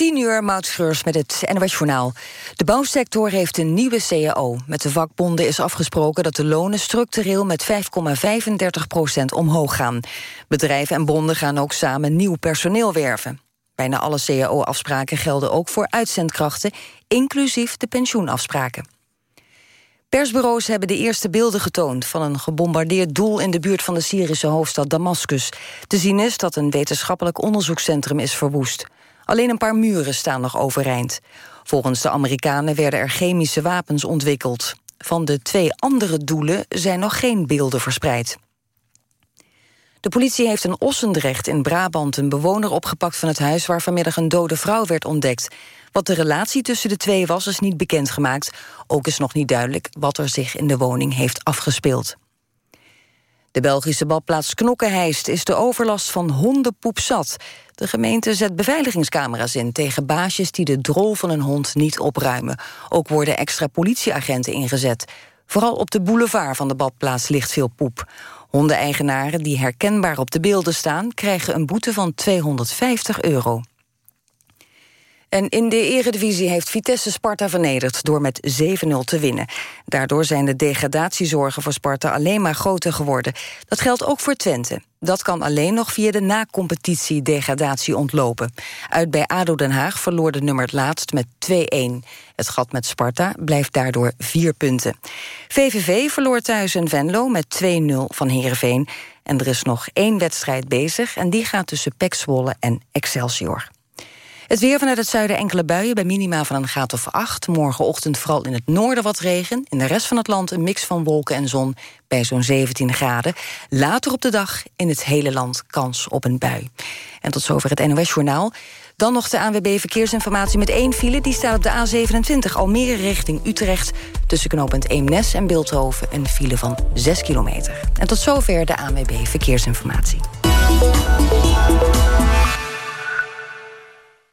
10 uur, Mautschreurs met het NWS Journaal. De bouwsector heeft een nieuwe CAO. Met de vakbonden is afgesproken dat de lonen structureel met 5,35 procent omhoog gaan. Bedrijven en bonden gaan ook samen nieuw personeel werven. Bijna alle CAO-afspraken gelden ook voor uitzendkrachten, inclusief de pensioenafspraken. Persbureaus hebben de eerste beelden getoond... van een gebombardeerd doel in de buurt van de Syrische hoofdstad Damascus. Te zien is dat een wetenschappelijk onderzoekscentrum is verwoest. Alleen een paar muren staan nog overeind. Volgens de Amerikanen werden er chemische wapens ontwikkeld. Van de twee andere doelen zijn nog geen beelden verspreid. De politie heeft in Ossendrecht in Brabant een bewoner opgepakt van het huis waar vanmiddag een dode vrouw werd ontdekt. Wat de relatie tussen de twee was, is niet bekendgemaakt. Ook is nog niet duidelijk wat er zich in de woning heeft afgespeeld. De Belgische badplaats Knokkenheist is de overlast van hondenpoep zat. De gemeente zet beveiligingscamera's in tegen baasjes die de drol van een hond niet opruimen. Ook worden extra politieagenten ingezet. Vooral op de boulevard van de badplaats ligt veel poep. Hondeneigenaren die herkenbaar op de beelden staan... krijgen een boete van 250 euro. En in de eredivisie heeft Vitesse Sparta vernederd... door met 7-0 te winnen. Daardoor zijn de degradatiezorgen voor Sparta alleen maar groter geworden. Dat geldt ook voor Twente. Dat kan alleen nog via de na-competitie-degradatie ontlopen. Uit bij ADO Den Haag verloor de nummer het laatst met 2-1. Het gat met Sparta blijft daardoor vier punten. VVV verloor thuis in Venlo met 2-0 van Heerenveen. En er is nog één wedstrijd bezig... en die gaat tussen Pek Zwolle en Excelsior. Het weer vanuit het zuiden enkele buien bij minima van een graad of 8. Morgenochtend vooral in het noorden wat regen. In de rest van het land een mix van wolken en zon bij zo'n 17 graden. Later op de dag in het hele land kans op een bui. En tot zover het NOS-journaal. Dan nog de ANWB Verkeersinformatie met één file. Die staat op de A27 Almere richting Utrecht. Tussen knooppunt Eemnes en Beeldhoven een file van 6 kilometer. En tot zover de ANWB Verkeersinformatie.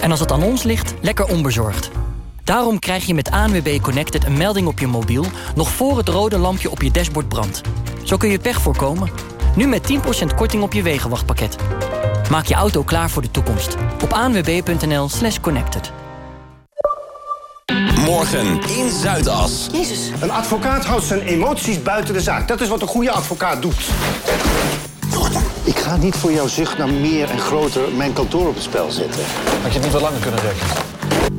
En als het aan ons ligt, lekker onbezorgd. Daarom krijg je met ANWB Connected een melding op je mobiel... nog voor het rode lampje op je dashboard brandt. Zo kun je pech voorkomen. Nu met 10% korting op je wegenwachtpakket. Maak je auto klaar voor de toekomst. Op anwb.nl slash connected. Morgen in Zuidas. Jezus. Een advocaat houdt zijn emoties buiten de zaak. Dat is wat een goede advocaat doet. Ik ga niet voor jouw zucht naar meer en groter mijn kantoor op het spel zetten. Had je het niet wat langer kunnen rekken?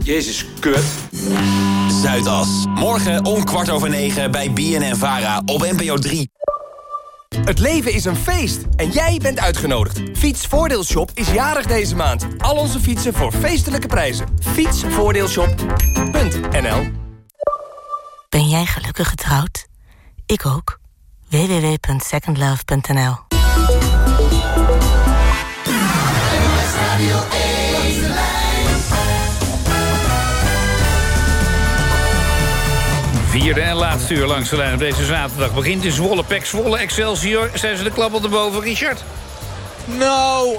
Jezus, kut. Zuidas. Morgen om kwart over negen bij BNN Vara op NPO 3. Het leven is een feest en jij bent uitgenodigd. Fietsvoordeelshop is jarig deze maand. Al onze fietsen voor feestelijke prijzen. Fietsvoordeelshop.nl Ben jij gelukkig getrouwd? Ik ook. www.secondlove.nl Vierde en laatste uur langs de lijn op deze zaterdag begint in Zwolle. Pek Zwolle, Excelsior. Zijn ze de klap op de boven, Richard? Nou,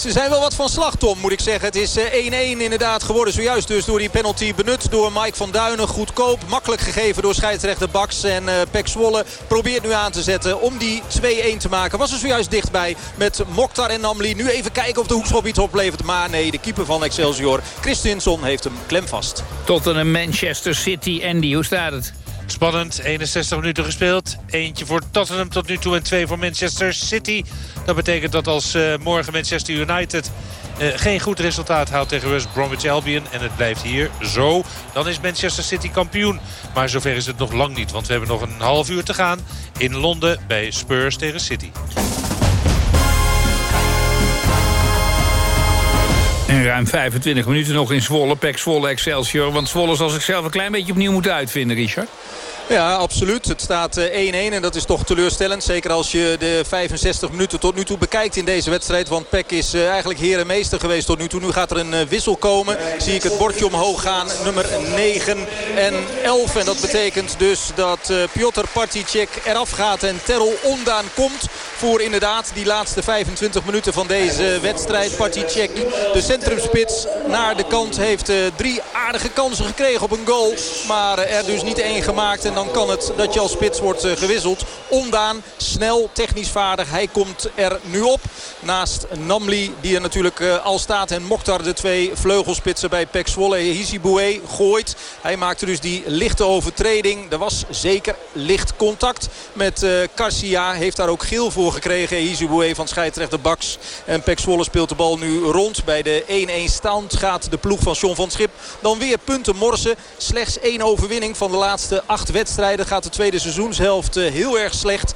ze zijn wel wat van slag, Tom, moet ik zeggen. Het is 1-1 eh, inderdaad geworden. Zojuist dus door die penalty benut door Mike van Duinen. Goedkoop, makkelijk gegeven door scheidsrechter Baks. En uh, Zwolle probeert nu aan te zetten om die 2-1 te maken. Was er zojuist dichtbij met Mokhtar en Namli. Nu even kijken of de hoekschop iets oplevert. Maar nee, de keeper van Excelsior, Christinsson, heeft hem klemvast. Tot een Manchester City. Andy, hoe staat het? Spannend, 61 minuten gespeeld. Eentje voor Tottenham tot nu toe en twee voor Manchester City. Dat betekent dat als uh, morgen Manchester United uh, geen goed resultaat haalt tegen West Bromwich Albion... en het blijft hier zo, dan is Manchester City kampioen. Maar zover is het nog lang niet, want we hebben nog een half uur te gaan... in Londen bij Spurs tegen City. En ruim 25 minuten nog in Zwolle, Pek Zwolle, Excelsior. Want Zwolle zal zichzelf een klein beetje opnieuw moeten uitvinden, Richard. Ja, absoluut. Het staat 1-1 en dat is toch teleurstellend. Zeker als je de 65 minuten tot nu toe bekijkt in deze wedstrijd. Want Peck is eigenlijk heer en meester geweest tot nu toe. Nu gaat er een wissel komen. Zie ik het bordje omhoog gaan. Nummer 9 en 11. En dat betekent dus dat Piotr Particek eraf gaat en Terrell Ondaan komt. Voor inderdaad die laatste 25 minuten van deze wedstrijd. Particek, de centrumspits, naar de kant heeft drie aardige kansen gekregen op een goal. Maar er dus niet één gemaakt. Dan kan het dat je als spits wordt gewisseld. Ondaan, snel, technisch vaardig. Hij komt er nu op. Naast Namli, die er natuurlijk al staat. En Mokhtar, de twee vleugelspitsen bij Pek Zwolle. Hiziboué gooit. Hij maakte dus die lichte overtreding. Er was zeker licht contact met uh, Garcia. Heeft daar ook geel voor gekregen. Hiziboué van scheidsrechter Baks. En Pek Zwolle speelt de bal nu rond. Bij de 1-1 stand gaat de ploeg van John van Schip dan weer punten morsen. Slechts één overwinning van de laatste acht wedstrijden. Gaat de tweede seizoenshelft heel erg slecht.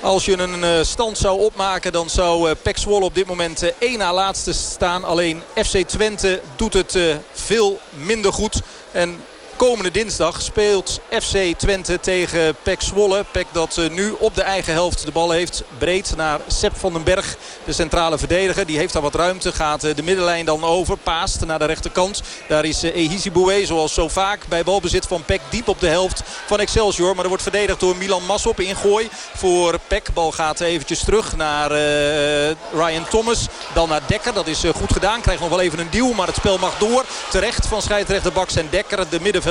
Als je een stand zou opmaken dan zou Pek Zwolle op dit moment één na laatste staan. Alleen FC Twente doet het veel minder goed. En Komende dinsdag speelt FC Twente tegen Pek Zwolle. Pek dat nu op de eigen helft de bal heeft. Breed naar Sepp van den Berg, de centrale verdediger. Die heeft daar wat ruimte. Gaat de middenlijn dan over. Paast naar de rechterkant. Daar is Ehisi Boué zoals zo vaak bij balbezit van Pek diep op de helft van Excelsior. Maar er wordt verdedigd door Milan Massop. Ingooi voor Pek. Bal gaat eventjes terug naar Ryan Thomas. Dan naar Dekker. Dat is goed gedaan. Krijgt nog wel even een duw. Maar het spel mag door. Terecht van scheidsrechter Baks en Dekker. De midden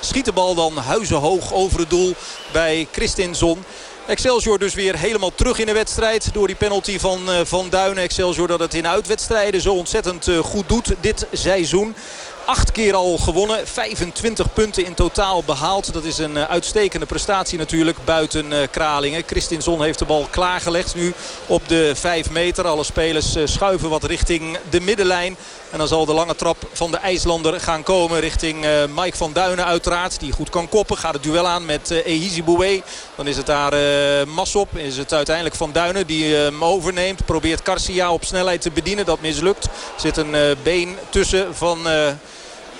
Schiet de bal dan huizenhoog over het doel bij Christinson. Excelsior dus weer helemaal terug in de wedstrijd. Door die penalty van Van Duinen. Excelsior dat het in uitwedstrijden zo ontzettend goed doet dit seizoen. Acht keer al gewonnen. 25 punten in totaal behaald. Dat is een uitstekende prestatie natuurlijk buiten Kralingen. Christinson heeft de bal klaargelegd nu op de 5 meter. Alle spelers schuiven wat richting de middenlijn. En dan zal de lange trap van de IJslander gaan komen richting uh, Mike van Duinen uiteraard. Die goed kan koppen. Gaat het duel aan met uh, Ehizi Boué. Dan is het daar uh, Massop. Is het uiteindelijk Van Duinen die hem overneemt. Probeert Garcia op snelheid te bedienen. Dat mislukt. Zit een been tussen van...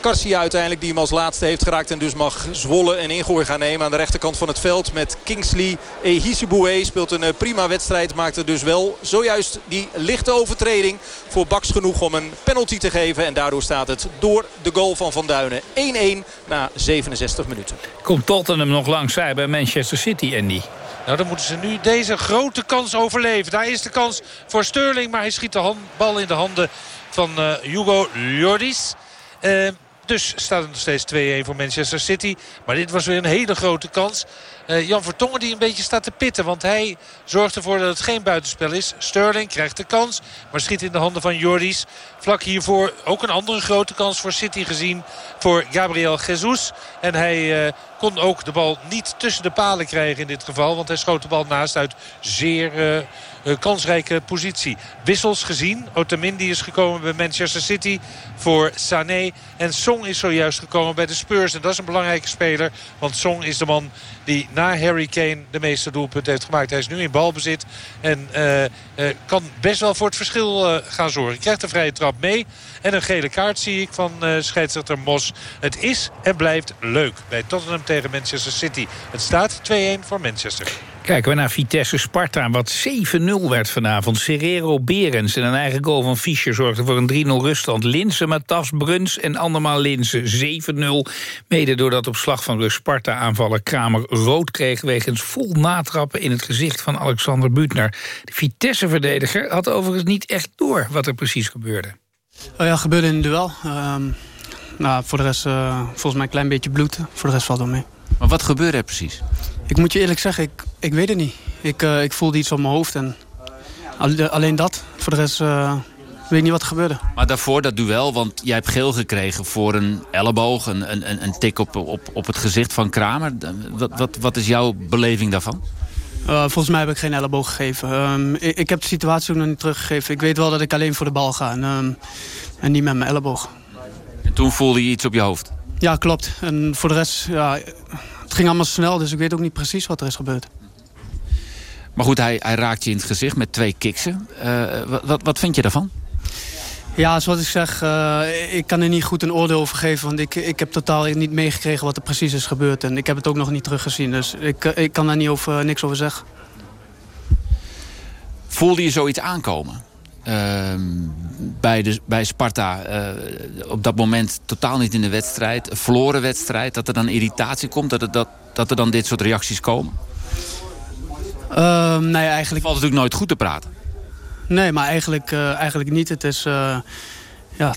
Garcia uiteindelijk die hem als laatste heeft geraakt. En dus mag Zwolle een ingooi gaan nemen aan de rechterkant van het veld. Met Kingsley Ehisiboué speelt een prima wedstrijd. Maakt er dus wel zojuist die lichte overtreding voor Baks genoeg om een penalty te geven. En daardoor staat het door de goal van Van Duinen 1-1 na 67 minuten. Komt Tottenham nog langs bij Manchester City, Andy? Nou, dan moeten ze nu deze grote kans overleven. Daar is de kans voor Sterling, maar hij schiet de bal in de handen van uh, Hugo Lloris. Uh, dus staat het nog steeds 2-1 voor Manchester City. Maar dit was weer een hele grote kans. Uh, Jan Vertongen die een beetje staat te pitten. Want hij zorgt ervoor dat het geen buitenspel is. Sterling krijgt de kans. Maar schiet in de handen van Jordis. Vlak hiervoor ook een andere grote kans voor City gezien. Voor Gabriel Jesus. En hij uh, kon ook de bal niet tussen de palen krijgen in dit geval. Want hij schoot de bal naast uit zeer... Uh, kansrijke positie. Wissels gezien. Otamendi is gekomen bij Manchester City voor Sané. En Song is zojuist gekomen bij de Spurs. En dat is een belangrijke speler. Want Song is de man die na Harry Kane de meeste doelpunten heeft gemaakt. Hij is nu in balbezit en uh, uh, kan best wel voor het verschil uh, gaan zorgen. Krijgt een vrije trap mee en een gele kaart zie ik van scheidsrechter Mos. Het is en blijft leuk bij Tottenham tegen Manchester City. Het staat 2-1 voor Manchester. Kijken we naar Vitesse Sparta, wat 7-0 werd vanavond. Serrero Berens en een eigen goal van Fischer zorgde voor een 3-0 ruststand. Linsen, Matas, Bruns en andermaal Linsen 7-0. Mede doordat op slag van rust Sparta aanvaller Kramer rood kreeg... wegens vol natrappen in het gezicht van Alexander Butner. De Vitesse-verdediger had overigens niet echt door wat er precies gebeurde. Oh ja, gebeurde in een duel. Uh, nou, voor de rest uh, volgens mij een klein beetje bloed. Voor de rest valt wel mee. Maar wat gebeurde er precies? Ik moet je eerlijk zeggen, ik, ik weet het niet. Ik, uh, ik voelde iets op mijn hoofd en alleen dat. Voor de rest uh, weet ik niet wat er gebeurde. Maar daarvoor dat duel, want jij hebt geel gekregen voor een elleboog... een, een, een tik op, op, op het gezicht van Kramer. Wat, wat, wat is jouw beleving daarvan? Uh, volgens mij heb ik geen elleboog gegeven. Um, ik, ik, heb de situatie ook nog niet teruggegeven. Ik weet wel dat ik alleen voor de bal ga en, um, en niet met mijn elleboog. En toen voelde je iets op je hoofd? Ja, klopt. En voor de rest, ja, het ging allemaal snel, dus ik weet ook niet precies wat er is gebeurd. Maar goed, hij, hij raakt je in het gezicht met twee kiksen. Uh, wat, wat vind je daarvan? Ja, zoals ik zeg, uh, ik kan er niet goed een oordeel over geven. Want ik, ik heb totaal niet meegekregen wat er precies is gebeurd. En ik heb het ook nog niet teruggezien. Dus ik, ik kan daar niet over, niks over zeggen. Voelde je zoiets aankomen? Uh, bij, de, bij Sparta uh, op dat moment totaal niet in de wedstrijd. Een verloren wedstrijd. Dat er dan irritatie komt. Dat, het, dat, dat er dan dit soort reacties komen? Uh, nee, eigenlijk... Het valt natuurlijk nooit goed te praten. Nee, maar eigenlijk, uh, eigenlijk niet. Het is... Uh, ja,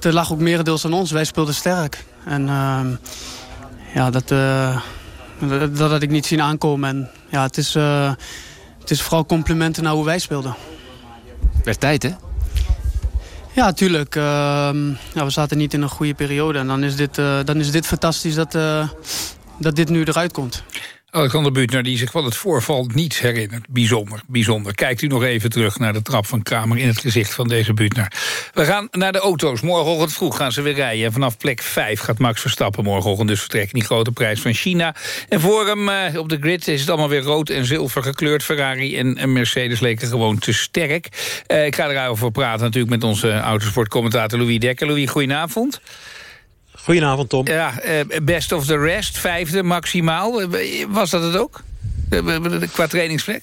er lag ook merendeels aan ons. Wij speelden sterk. En uh, ja, dat, dat had ik niet zien aankomen. En ja, het is, het is vooral complimenten naar hoe wij speelden. Werd tijd, hè? Ja, tuurlijk. Ehm, ja, we zaten niet in een goede periode. En dan is dit, dan is dit fantastisch dat, dat dit nu eruit komt. Alexander Buutner die zich van het voorval niets herinnert. Bijzonder, bijzonder. Kijkt u nog even terug naar de trap van Kramer in het gezicht van deze Buutner. We gaan naar de auto's. Morgenochtend vroeg gaan ze weer rijden. En vanaf plek 5 gaat Max Verstappen morgenochtend dus vertrekken. Die grote prijs van China. En voor hem eh, op de grid is het allemaal weer rood en zilver gekleurd. Ferrari en, en Mercedes leken gewoon te sterk. Uh, ik ga erover praten natuurlijk met onze autosportcommentator Louis Dekker. Louis, goedenavond. Goedenavond, Tom. Ja, eh, best of the rest, vijfde maximaal. Was dat het ook? Qua trainingsplek?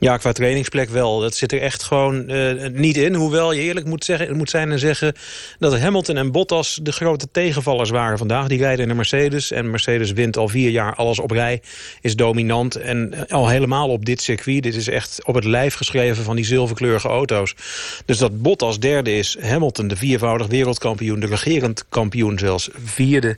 Ja, qua trainingsplek wel. Dat zit er echt gewoon uh, niet in. Hoewel je eerlijk moet, zeggen, moet zijn en zeggen... dat Hamilton en Bottas de grote tegenvallers waren vandaag. Die rijden in de Mercedes. En Mercedes wint al vier jaar alles op rij. Is dominant. En eh, al helemaal op dit circuit. Dit is echt op het lijf geschreven van die zilverkleurige auto's. Dus dat Bottas derde is. Hamilton, de viervoudig wereldkampioen. De regerend kampioen zelfs. Vierde.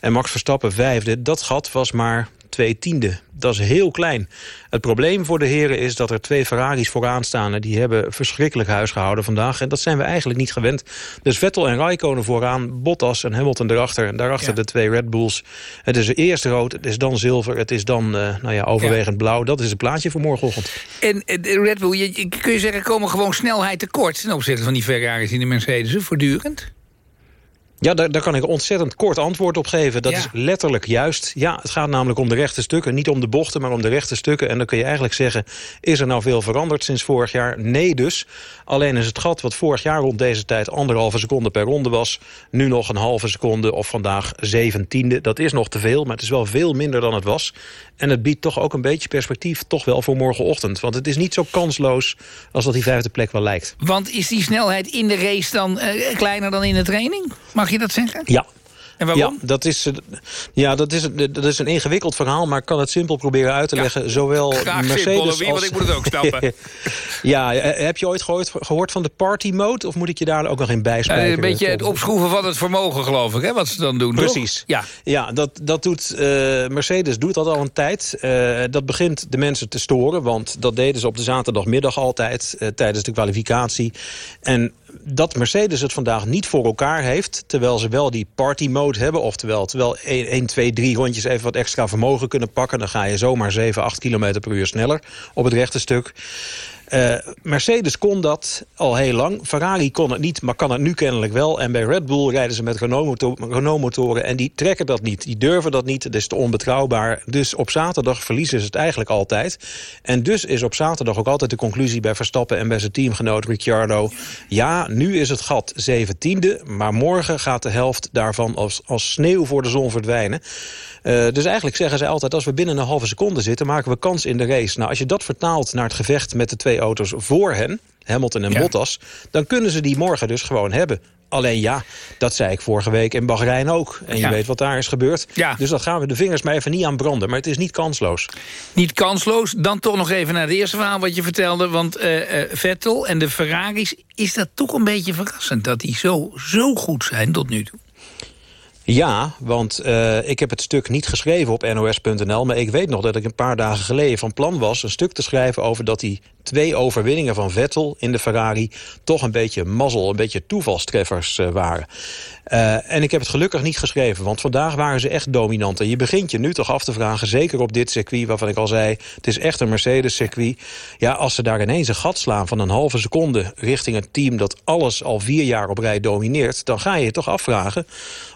En Max Verstappen vijfde. Dat gat was maar twee tiende. Dat is heel klein. Het probleem voor de heren is dat er twee Ferraris vooraan staan... en die hebben verschrikkelijk huis gehouden vandaag. En dat zijn we eigenlijk niet gewend. Dus Vettel en Raikkonen vooraan, Bottas en Hamilton erachter. En daarachter de twee Red Bulls. Het is eerst rood, het is dan zilver, het is dan uh, nou ja, overwegend blauw. Dat is het plaatje voor morgenochtend. En de Red Bull, je, kun je zeggen, komen gewoon snelheid tekort... ten opzichte van die Ferraris in de Mercedes, voortdurend? Ja, daar, daar kan ik ontzettend kort antwoord op geven. Dat is letterlijk juist. Ja, het gaat namelijk om de rechte stukken. Niet om de bochten, maar om de rechte stukken. En dan kun je eigenlijk zeggen, is er nou veel veranderd sinds vorig jaar? Nee dus. Alleen is het gat wat vorig jaar rond deze tijd anderhalve seconde per ronde was... nu nog een halve seconde of vandaag zeventiende. Dat is nog te veel, maar het is wel veel minder dan het was. En het biedt toch ook een beetje perspectief, toch wel voor morgenochtend. Want het is niet zo kansloos als dat die vijfde plek wel lijkt. Want is die snelheid in de race dan uh, kleiner dan in de training? Mag je dat zeggen? Ja, en waarom? Ja, dat is, ja dat, is, dat is een ingewikkeld verhaal, maar ik kan het simpel proberen uit te leggen. Zowel Mercedes als... Wie, want ik moet het ook snappen. ja, heb je ooit gehoord, gehoord van de party mode? Of moet ik je daar ook nog in bijspijken? een beetje het opschroeven van het vermogen, geloof ik, hè, wat ze dan doen, Precies. Toch? Ja, ja dat, dat doet, uh, Mercedes doet dat al een tijd. Uh, dat begint de mensen te storen, want dat deden ze op de zaterdagmiddag altijd... Uh, tijdens de kwalificatie. En dat Mercedes het vandaag niet voor elkaar heeft... terwijl ze wel die party mode hebben... oftewel terwijl 1, 2, 3 rondjes even wat extra vermogen kunnen pakken... dan ga je zomaar 7, 8 km per uur sneller op het rechte stuk. Uh, Mercedes kon dat al heel lang. Ferrari kon het niet, maar kan het nu kennelijk wel. En bij Red Bull rijden ze met Renault-motoren... en die trekken dat niet, die durven dat niet. Dat is te onbetrouwbaar. Dus op zaterdag verliezen ze het eigenlijk altijd. En dus is op zaterdag ook altijd de conclusie bij Verstappen... en bij zijn teamgenoot Ricciardo... ja, nu is het gat zeventiende... maar morgen gaat de helft daarvan als, als sneeuw voor de zon verdwijnen. Uh, dus eigenlijk zeggen ze altijd... als we binnen een halve seconde zitten, maken we kans in de race. Nou, als je dat vertaalt naar het gevecht met de twee auto's voor hen... Hamilton en ja. Bottas, dan kunnen ze die morgen dus gewoon hebben. Alleen ja, dat zei ik vorige week in Bahrein ook. En ja. je weet wat daar is gebeurd. Ja. Dus dan gaan we de vingers maar even niet aan branden. Maar het is niet kansloos. Niet kansloos. Dan toch nog even naar het eerste verhaal wat je vertelde. Want uh, uh, Vettel en de Ferraris, is dat toch een beetje verrassend... dat die zo, zo goed zijn tot nu toe? Ja, want uh, ik heb het stuk niet geschreven op nos.nl... maar ik weet nog dat ik een paar dagen geleden van plan was... een stuk te schrijven over dat die twee overwinningen van Vettel in de Ferrari... toch een beetje mazzel, een beetje toevalstreffers uh, waren. Uh, en ik heb het gelukkig niet geschreven, want vandaag waren ze echt dominant. En je begint je nu toch af te vragen, zeker op dit circuit... waarvan ik al zei, het is echt een Mercedes-circuit. Ja, als ze daar ineens een gat slaan van een halve seconde... richting een team dat alles al vier jaar op rij domineert... dan ga je je toch afvragen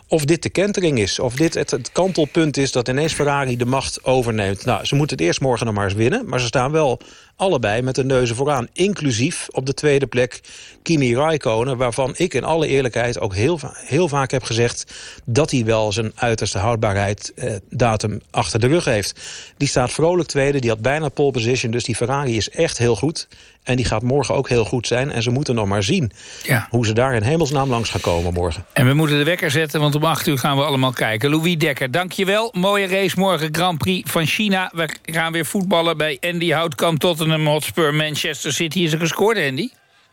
of dit de kentering is. Of dit het, kantelpunt is dat ineens Ferrari de macht overneemt. Nou, ze moeten het eerst morgen nog maar eens winnen. Maar ze staan wel allebei met de neuzen vooraan. Inclusief op de tweede plek Kimi Raikkonen... waarvan ik in alle eerlijkheid ook heel, heel vaak heb gezegd... dat hij wel zijn uiterste houdbaarheid eh, datum achter de rug heeft. Die staat vrolijk tweede, die had bijna pole position... dus die Ferrari is echt heel goed. En die gaat morgen ook heel goed zijn. En ze moeten nog maar zien ja. hoe ze daar in hemelsnaam langs gaan komen morgen. En we moeten de wekker zetten, want om acht uur gaan we allemaal kijken. Louis Dekker, dankjewel. Mooie race morgen, Grand Prix van China. We gaan weer voetballen bij Andy Houtkamp, Tottenham Hotspur, Manchester City. Is er gescoord, Andy?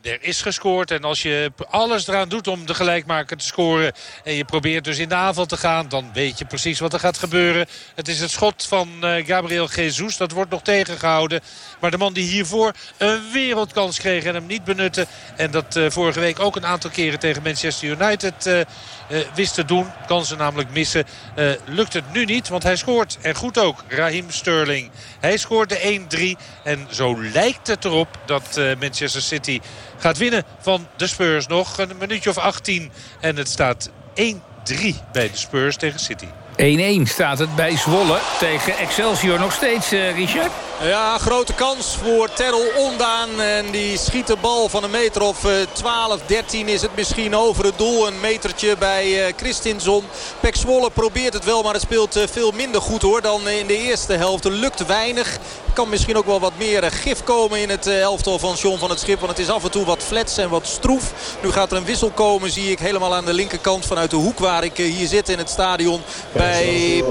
Er is gescoord en als je alles eraan doet om de gelijkmaker te scoren... en je probeert dus in de aanval te gaan... dan weet je precies wat er gaat gebeuren. Het is het schot van uh, Gabriel Jesus. Dat wordt nog tegengehouden. Maar de man die hiervoor een wereldkans kreeg en hem niet benutte... en dat uh, vorige week ook een aantal keren tegen Manchester United... Uh, wist te doen. Kan ze namelijk missen. Lukt het nu niet, want hij scoort. En goed ook, Raheem Sterling. Hij scoort de 1-3. En zo lijkt het erop dat Manchester City gaat winnen van de Spurs. Nog een minuutje of 18. En het staat 1-3 bij de Spurs tegen City. 1-1 staat het bij Zwolle tegen Excelsior nog steeds, uh, Richard. Ja, grote kans voor Terrell Ondaan. En die schiet de bal van een meter of uh, 12, 13 is het misschien over het doel. Een metertje bij uh, Christinson. Pek Zwolle probeert het wel, maar het speelt veel minder goed hoor dan in de eerste helft. Er lukt weinig. Kan misschien ook wel wat meer gif komen in het elftal van John van het Schip. Want het is af en toe wat flats en wat stroef. Nu gaat er een wissel komen, zie ik helemaal aan de linkerkant vanuit de hoek waar ik hier zit in het stadion. Bij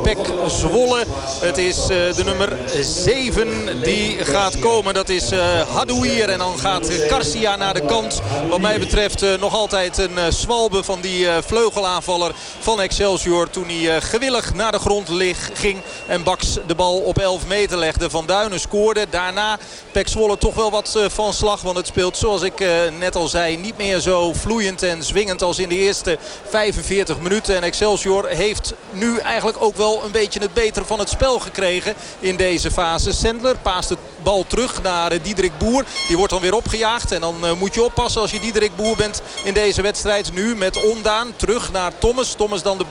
Pek Zwolle. Het is de nummer 7 die gaat komen. Dat is uh, Hadouier en dan gaat Garcia naar de kant. Wat mij betreft uh, nog altijd een zwalbe van die vleugelaanvaller van Excelsior. Toen hij gewillig naar de grond ging en Baks de bal op 11 meter legde. Van Duinen scoorde. Daarna Pek Zwolle toch wel wat van slag. Want het speelt zoals ik net al zei niet meer zo vloeiend en zwingend als in de eerste 45 minuten. En Excelsior heeft nu eigenlijk ook wel een beetje het betere van het spel gekregen in deze fase. Sendler paast de bal terug naar Diederik Boer. Die wordt dan weer opgejaagd. En dan uh, moet je oppassen als je Diederik Boer bent in deze wedstrijd. Nu met Ondaan terug naar Thomas. Thomas dan de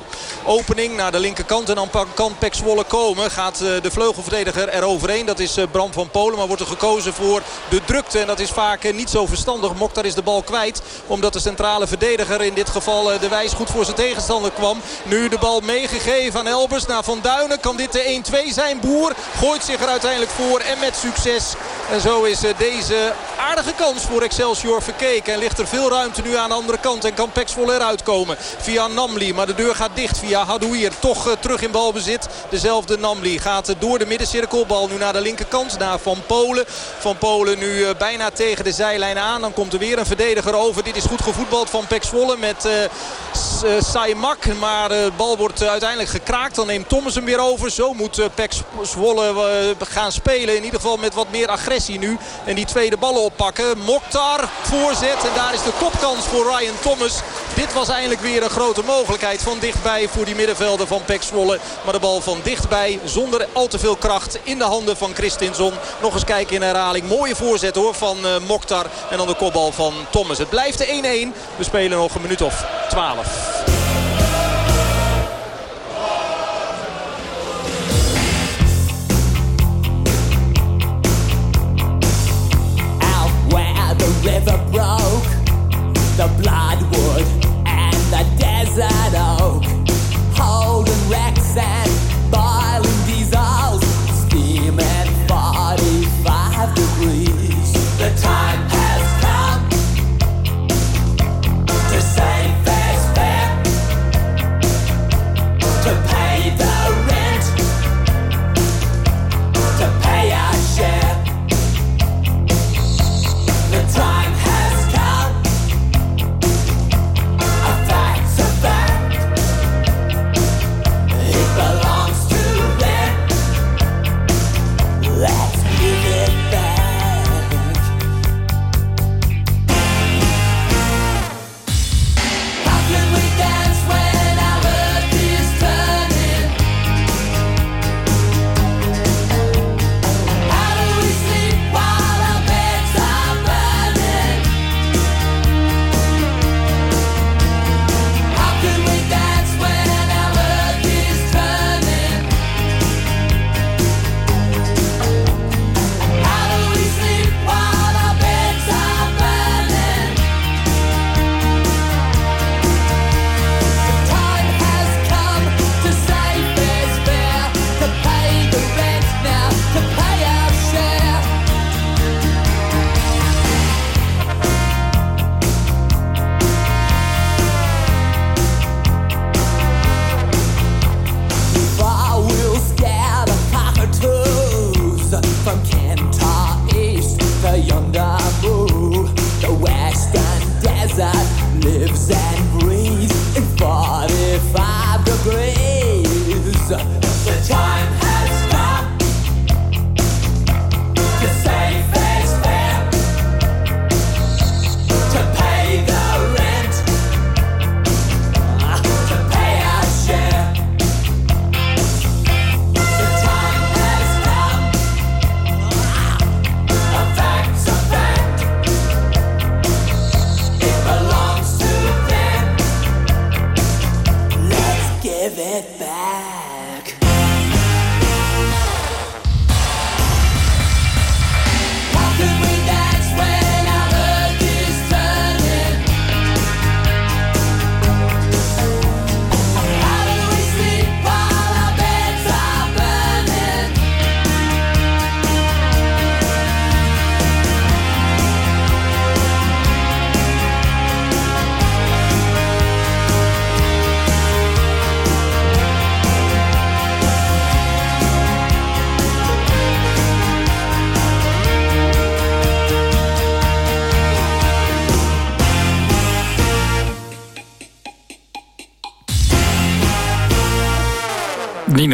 opening naar de linkerkant. En dan kan Pek Zwolle komen. Gaat uh, de vleugelverdediger eroverheen. Dat is Bram van Polen. Maar wordt er gekozen voor de drukte. En dat is vaak niet zo verstandig. Mokhtar is de bal kwijt. Omdat de centrale verdediger in dit geval de wijs goed voor zijn tegenstander kwam. Nu de bal meegegeven aan Elbers. Naar Van Duinen kan dit de 1-2 zijn. Boer gooit zich er uiteindelijk voor. En met succes. En zo is deze aardige kans voor Excelsior verkeken. En ligt er veel ruimte nu aan de andere kant. En kan Pexvol eruit komen via Namli. Maar de deur gaat dicht via Hadouier. Toch uh, terug in balbezit. Dezelfde Namli gaat door de middencirkel. Bal nu naar de linkerkant. Naar Van Polen. Van Polen nu bijna tegen de zijlijn aan. Dan komt er weer een verdediger over. Dit is goed gevoetbald van Pek Zwolle met uh, Saimak. Maar de bal wordt uiteindelijk gekraakt. Dan neemt Thomas hem weer over. Zo moet Pek Zwolle gaan spelen. In ieder geval met wat meer agressie nu. En die tweede ballen oppakken. Mokhtar voorzet. En daar is de kopkans voor Ryan Thomas. Dit was eindelijk weer een grote mogelijkheid van dichtbij voor die middenvelder van Pek Zwolle. Maar de bal van dichtbij zonder al te veel kracht in de handen van Christinson. Nog eens kijken in herhaling. Mooie voorzet hoor van uh, Mokhtar. En dan de kopbal van Thomas. Het blijft de 1-1. We spelen nog een minuut of 12. River broke. The bloodwood and the desert oak. Holding wrecks and boiling diesels steaming 45 degrees. The time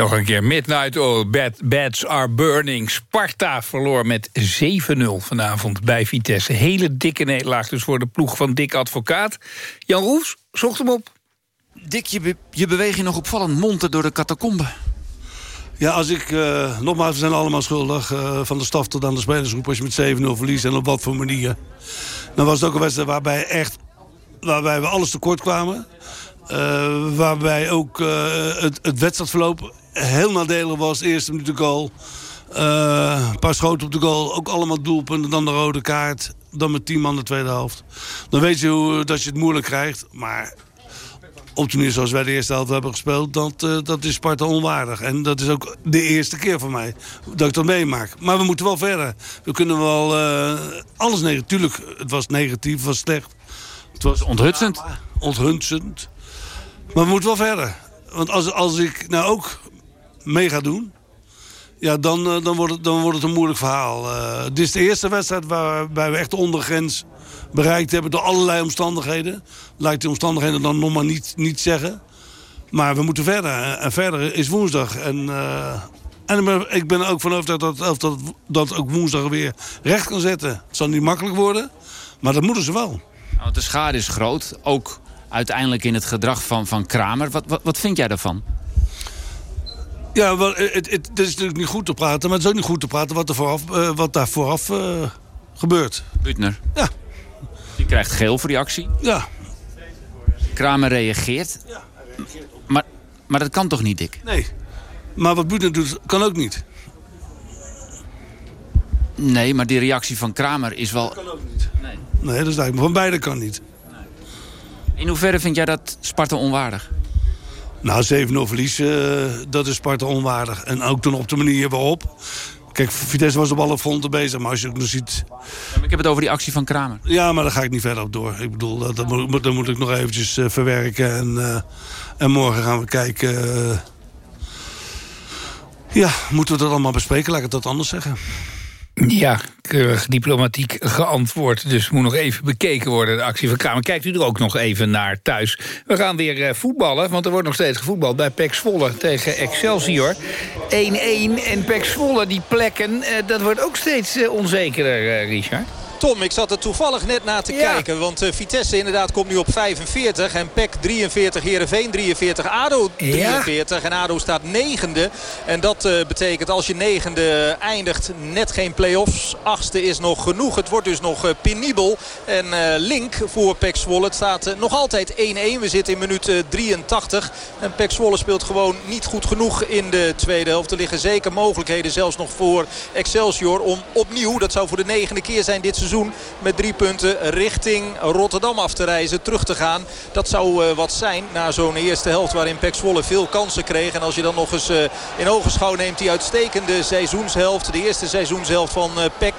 nog een keer. Midnight Oil, bad, Bats Are Burning. Sparta verloor met 7-0 vanavond bij Vitesse. Hele dikke nederlaag dus voor de ploeg van Dick Advocaat. Jan Roes zocht hem op. Dick, je, be je nog opvallend monter door de catacombe. Ja, als ik, eh, nogmaals, we zijn allemaal schuldig. eh, van de staf tot aan de spelersgroep. Als je met 7-0 verliest en op wat voor manier. Dan was het ook een wedstrijd waarbij, echt, waarbij we alles tekort kwamen. Eh, waarbij ook eh, het, het wedstrijdverloop heel nadelig was. Eerste minuut de goal. Eh, een paar schoten op de goal. Ook allemaal doelpunten. Dan de rode kaart. Dan met 10 man de tweede helft. Dan weet je hoe, dat je het moeilijk krijgt. Maar op de manier zoals wij de eerste helft hebben gespeeld... Dat, eh, dat is Sparta onwaardig. En dat is ook de eerste keer voor mij dat ik dat meemaak. Maar we moeten wel verder. We kunnen wel eh, alles negatief. Tuurlijk, het was negatief, het was slecht. Het was onthutsend. Onthutsend. Maar we moeten wel verder. Want als, als ik nou ook mee ga doen... Ja, dan, eh, dan, wordt het, dan wordt het een moeilijk verhaal. Eh, dit is de eerste wedstrijd waarbij we echt de ondergrens bereikt hebben... door allerlei omstandigheden. Ik die omstandigheden dan nog maar niet, niet zeggen. Maar we moeten verder. En verder is woensdag. En, eh, en ik ben- ook van overtuigd dat, dat, dat, ook woensdag weer recht kan zetten. Het zal niet makkelijk worden, maar dat moeten ze wel. Nou, de schade is groot. Ook uiteindelijk in het gedrag van, van Kramer. Wat, wat, wat vind jij daarvan? Ja, wel, het, het, het is natuurlijk niet goed te praten, maar het is ook niet goed te praten wat, er vooraf, eh, wat daar vooraf eh, gebeurt. Butner. Ja. Die krijgt geel voor die actie. Ja. Kramer reageert. Maar, maar dat kan toch niet, Dick? Nee. Maar wat Buurten doet, kan ook niet. Nee, maar die reactie van Kramer is wel... Nee, dat is duidelijk. Van beide kan niet. In hoeverre vind jij dat Sparta onwaardig? Nou, 7-0 verlies, eh, dat is Sparta onwaardig. En ook toen op de manier waarop. Kijk, Vitesse was op alle fronten bezig, maar als je ook nog ziet... Ik heb het over die actie van Kramer. Ja, maar daar ga ik niet verder op door. Ik bedoel, dat, dat, moet, dat moet ik nog eventjes eh, verwerken. En, eh, en morgen gaan we kijken... ja, moeten we dat allemaal bespreken? Laat ik het dat anders zeggen. Ja, keurig diplomatiek geantwoord. Dus moet nog even bekeken worden, de actie van Kramer. Kijkt u er ook nog even naar thuis. We gaan weer eh, voetballen, want er wordt nog steeds gevoetbald... bij PEC Zwolle tegen Excelsior. 1-1 en PEC Zwolle, die plekken, eh, dat wordt ook steeds eh, onzekerder, Richard. Tom, ik zat er toevallig net na te kijken. Want eh, Vitesse inderdaad komt nu op 45. En PEC 43, Heerenveen 43, ADO 43. En ADO staat negende. En dat eh, betekent als je negende eindigt net geen play-offs. Achtste is nog genoeg. Het wordt dus nog penibel. En link voor PEC Zwolle. Het staat nog altijd 1-1. We zitten in minuut eh, 83. En PEC Zwolle speelt gewoon niet goed genoeg in de tweede helft. Er liggen zeker mogelijkheden zelfs nog voor Excelsior om opnieuw, dat zou voor de negende keer zijn dit seizoen, met drie punten richting Rotterdam af te reizen, terug te gaan. Dat zou eh, wat zijn na zo'n eerste helft waarin PEC Zwolle veel kansen kreeg. En als je dan nog eens eh, in ogenschouw neemt die uitstekende seizoenshelft, de eerste seizoenshelft van eh, PEC.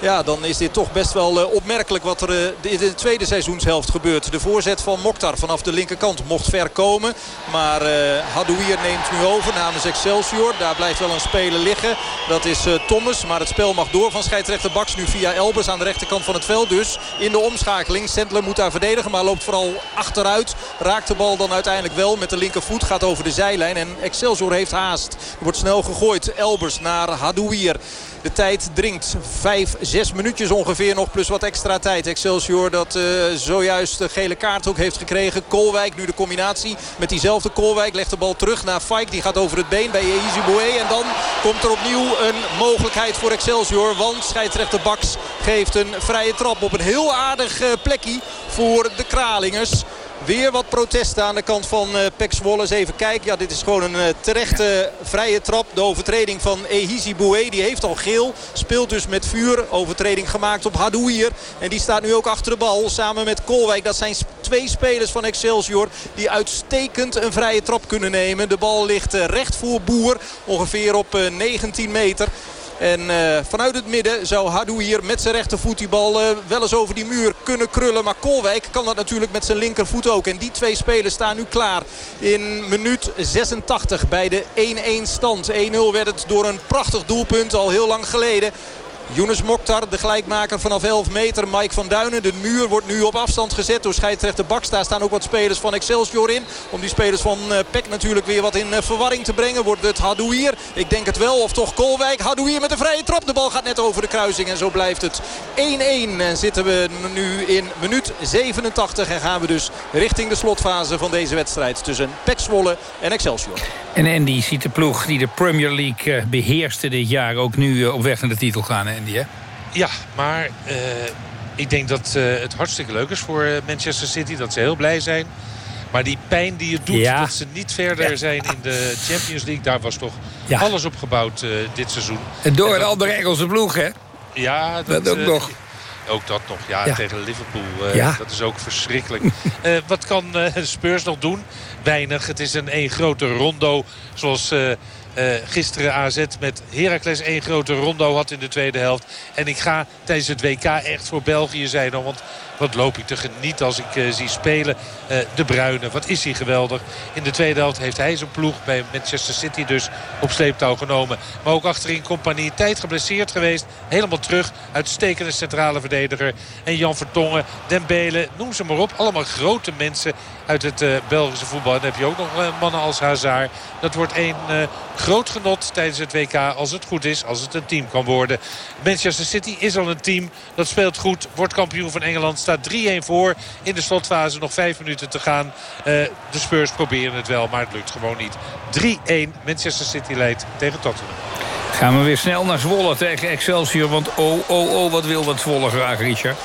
Ja, dan is dit toch best wel eh, opmerkelijk wat er eh, in de tweede seizoenshelft gebeurt. De voorzet van Mokhtar vanaf de linkerkant mocht ver komen. Maar eh Hadouier neemt nu over namens Excelsior. Daar blijft wel een speler liggen. Dat is Thomas. Maar het spel mag door van scheidsrechter Baks. Nu via Elbers aan de rechterkant van het veld. Dus in de omschakeling. Sendler moet daar verdedigen. Maar loopt vooral achteruit. Raakt de bal dan uiteindelijk wel met de linkervoet. Gaat over de zijlijn. En Excelsior heeft haast. Er wordt snel gegooid. Elbers naar Hadouier. De tijd dringt. Vijf, zes minuutjes ongeveer nog. Plus wat extra tijd. Excelsior dat eh, zojuist de gele kaart ook heeft gekregen. Kolwijk nu de combinatie met diezelfde Kolwijk. Legt de bal terug naar Fike. Die gaat over het been bij Easy Boué. En dan komt er opnieuw een mogelijkheid voor Excelsior. Want scheidsrechter Baks geeft een vrije trap op een heel aardig eh, plekje voor de Kralingers. Weer wat protesten aan de kant van uh, Zwolle. Eens even kijken. Ja, dit is gewoon een uh, terechte vrije trap. De overtreding van Ehizi Boué. Die heeft al geel. Speelt dus met vuur. Overtreding gemaakt op Hadouier. En die staat nu ook achter de bal. Samen met Kolwijk. Dat zijn twee spelers van Excelsior. Die uitstekend een vrije trap kunnen nemen. De bal ligt uh, recht voor Boer. Ongeveer op 19 meter. En uh, vanuit het midden zou Hadou hier met zijn rechtervoet die bal uh, wel eens over die muur kunnen krullen. Maar Kolwijk kan dat natuurlijk met zijn linkervoet ook. En die twee spelers staan nu klaar in minuut 86 bij de 1-1 stand. 1-0 werd het door een prachtig doelpunt al heel lang geleden. Younes Mokhtar, de gelijkmaker vanaf 11 meter. Mike van Duinen, de muur wordt nu op afstand gezet door scheidsrechter Baks. Daar staan ook wat spelers van Excelsior in. Om die spelers van uh, PEC natuurlijk weer wat in uh, verwarring te brengen. Wordt het Hadouier? Ik denk het wel. Of toch Kolwijk. Hadouier met een vrije trap. De bal gaat net over de kruising. En zo blijft het 1-1. En zitten we nu in minuut 87. En gaan we dus richting de slotfase van deze wedstrijd. Tussen PEC Zwolle en Excelsior. En Andy ziet de ploeg die de Premier League uh, beheerste dit jaar... ook nu op weg naar de titel gaan. Andy, hè? Ja, maar uh, ik denk dat uh, het hartstikke leuk is voor Manchester City. Dat ze heel blij zijn. Maar die pijn die het doet, ja. dat ze niet verder ja. zijn in de Champions League... daar was toch ja. alles op gebouwd uh, dit seizoen. En door een andere Engelse ploeg, hè? Ja, dat, dat ook nog. Ook dat nog, ja, tegen Liverpool. Uh, dat is ook verschrikkelijk. uh, wat kan uh, Spurs nog doen? Weinig. Het is een één grote rondo. Zoals uh, gisteren AZ met Heracles één grote rondo had in de tweede helft. En ik ga tijdens het WK echt voor België zijn. Want wat loop ik te genieten als ik uh, zie spelen. Uh, de Bruyne, wat is hij geweldig. In de tweede helft heeft hij zijn ploeg bij Manchester City dus op sleeptouw genomen. Maar ook achterin compagnie. Tijd geblesseerd geweest. Helemaal terug. Uitstekende centrale verdediger. En Jan Vertongen, Dembele, noem ze maar op. Allemaal grote mensen uit het uh, Belgische voetbal. En dan heb je ook nog mannen als Hazard. Dat wordt een groot genot tijdens het WK als het goed is. Als het een team kan worden. Manchester City is al een team. Dat speelt goed. Wordt kampioen van Engeland staat 3-1 voor. In de slotfase nog 5 minuten te gaan. Uh, de Spurs proberen het wel, maar het lukt gewoon niet. 3-1 Manchester City leidt tegen Tottenham. Gaan we weer snel naar Zwolle tegen Excelsior. Want oh, oh, oh, wat wil dat Zwolle graag, Richard?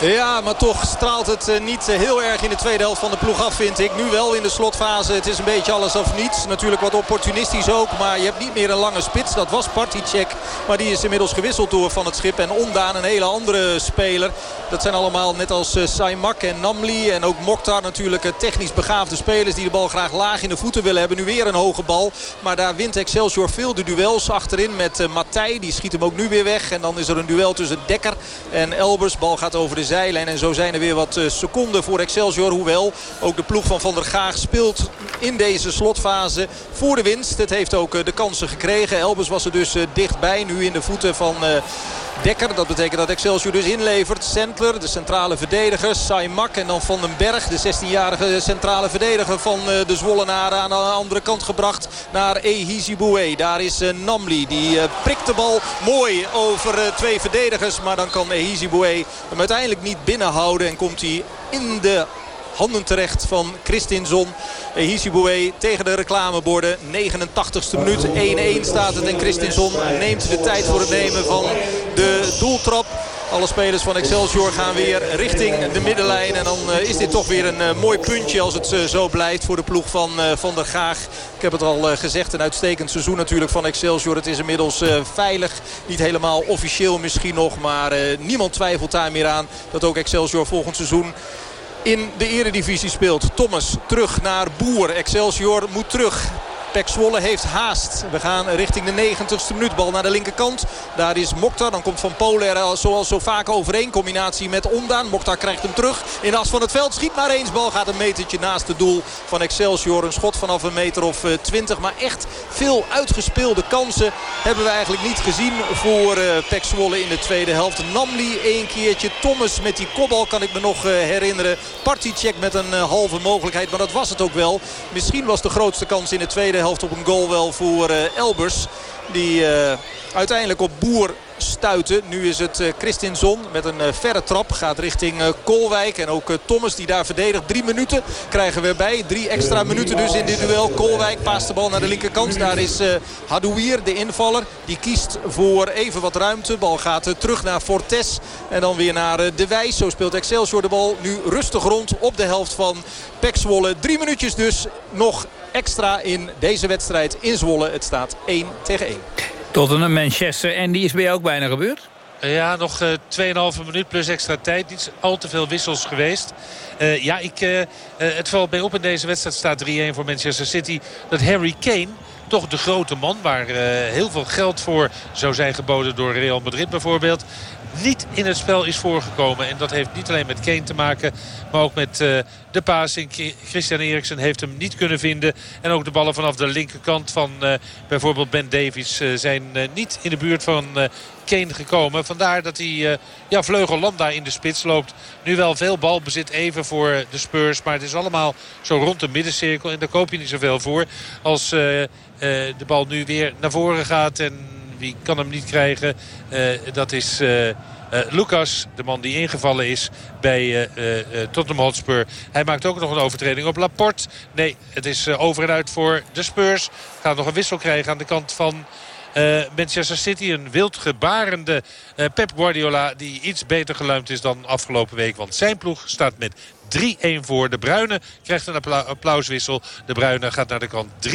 Ja, maar toch straalt het uh, niet uh, heel erg in de tweede helft van de ploeg af, vind ik. Nu wel in de slotfase. Het is een beetje alles of niets. Natuurlijk wat opportunistisch ook. Maar je hebt niet meer een lange spits. Dat was Particek. Maar die is inmiddels gewisseld door Van het Schip. En Ondaan, een hele andere speler. Dat zijn allemaal net als uh, Saimak en Namli. En ook Mokhtar natuurlijk technisch begaafde spelers. Die de bal graag laag in de voeten willen hebben. Nu weer een hoge bal. Maar daar wint Excelsior veel de duels achterin met Matthij. Die schiet hem ook nu weer weg. En dan is er een duel tussen Dekker en Elbers. Bal gaat over de zijlijn. En zo zijn er weer wat uh, seconden voor Excelsior. Hoewel ook de ploeg van Van der Gaag speelt in deze slotfase voor de winst. Het heeft ook uh, de kansen gekregen. Elbers was er dus uh, dichtbij. Nu in de voeten van... Dekker. Dat betekent dat Excelsior dus inlevert. Sentler, de centrale verdediger. Saimak en dan Van den Berg, de 16-jarige centrale verdediger van de Zwollenaren. Aan de andere kant gebracht naar Ehizi Boué. Daar is Namli. Die prikt de bal mooi over twee verdedigers. Maar dan kan Ehizi Boué hem uiteindelijk niet binnenhouden. En komt hij in de handen terecht van Christinson. Hisiboué tegen de reclameborden. 89ste minuut. 1-1 staat het. En Christinson neemt de tijd voor het nemen van de doeltrap. Alle spelers van Excelsior gaan weer richting de middenlijn. En dan uh, is dit toch weer een uh, mooi puntje als het uh, zo blijft voor de ploeg van Van der Gaag. Ik heb het al gezegd, een uitstekend seizoen natuurlijk van Excelsior. Het is inmiddels veilig. Niet helemaal officieel misschien nog. Maar niemand twijfelt daar meer aan dat ook Excelsior volgend seizoen in de eredivisie speelt. Thomas terug naar Boer. Excelsior moet terug. Pek Zwolle heeft haast. We gaan richting de 90ste minuut. Bal naar de linkerkant. Daar is Mokhtar. Dan komt Van Polen er zoals zo vaak overeen. Combinatie met Ondaan. Mokhtar krijgt hem terug in de as van het veld. Schiet maar eens. Bal gaat een metertje naast het doel van Excelsior. Een schot vanaf een meter of 20. Maar echt veel uitgespeelde kansen hebben we eigenlijk niet gezien voor uh, Pek Zwolle in de tweede helft. Namli één keertje. Thomas met die kopbal kan ik me nog uh, herinneren. Partycheck met een halve mogelijkheid. Maar dat was het ook wel. Misschien was de grootste kans in de tweede helft helft op een goal wel voor eh, Elbers. Die eh, uiteindelijk op Boer stuiten. Nu is het uh, Christinson met een verre trap. Gaat richting Kolwijk. En ook Thomas die daar verdedigt. Drie minuten krijgen we erbij. Drie extra minuten dus in dit duel. Kolwijk paast de bal naar de linkerkant. Daar is Hadouier, de invaller. Die kiest voor even wat ruimte. Bal gaat terug naar Fortes. En dan weer naar De Wijs. Zo speelt Excelsior de bal nu rustig rond op de helft van Pek Zwolle. Drie minuutjes dus nog extra in deze wedstrijd in Zwolle. Het staat 1 tegen 1. Tottenham, Manchester. En die is bij jou ook bijna gebeurd? Ja, nog uh, 2,5 minuut plus extra tijd. Niet al te veel wissels geweest. Uh, ja, ik, uh, het valt mij op in deze wedstrijd staat 3-1 voor Manchester City. Dat Harry Kane, toch de grote man waar heel veel geld voor zou zijn geboden door Real Madrid bijvoorbeeld niet in het spel is voorgekomen. En dat heeft niet alleen met Kane te maken, maar ook met uh, de passing. Christian Eriksen heeft hem niet kunnen vinden. En ook de ballen vanaf de linkerkant van uh, bijvoorbeeld Ben Davies uh, zijn niet in de buurt van Kane gekomen. Vandaar dat hij ja, vleugelland daar in de spits loopt. Nu wel veel balbezit even voor de Spurs. Maar het is allemaal zo rond de middencirkel. En daar koop je niet zoveel voor. Als de bal nu weer naar voren gaat en wie kan hem niet krijgen. Uh, dat is uh, uh, Lucas, de man die ingevallen is bij Tottenham Hotspur. Hij maakt ook nog een overtreding op Laporte. Nee, het is over en uit voor de Spurs. Gaat nog een wissel krijgen aan de kant van... Uh, Manchester City, een wild gebarende uh, Pep Guardiola... die iets beter geluimd is dan afgelopen week. Want zijn ploeg staat met 3-1 voor. De Bruine krijgt een appla applauswissel. De Bruine gaat naar de kant 3-1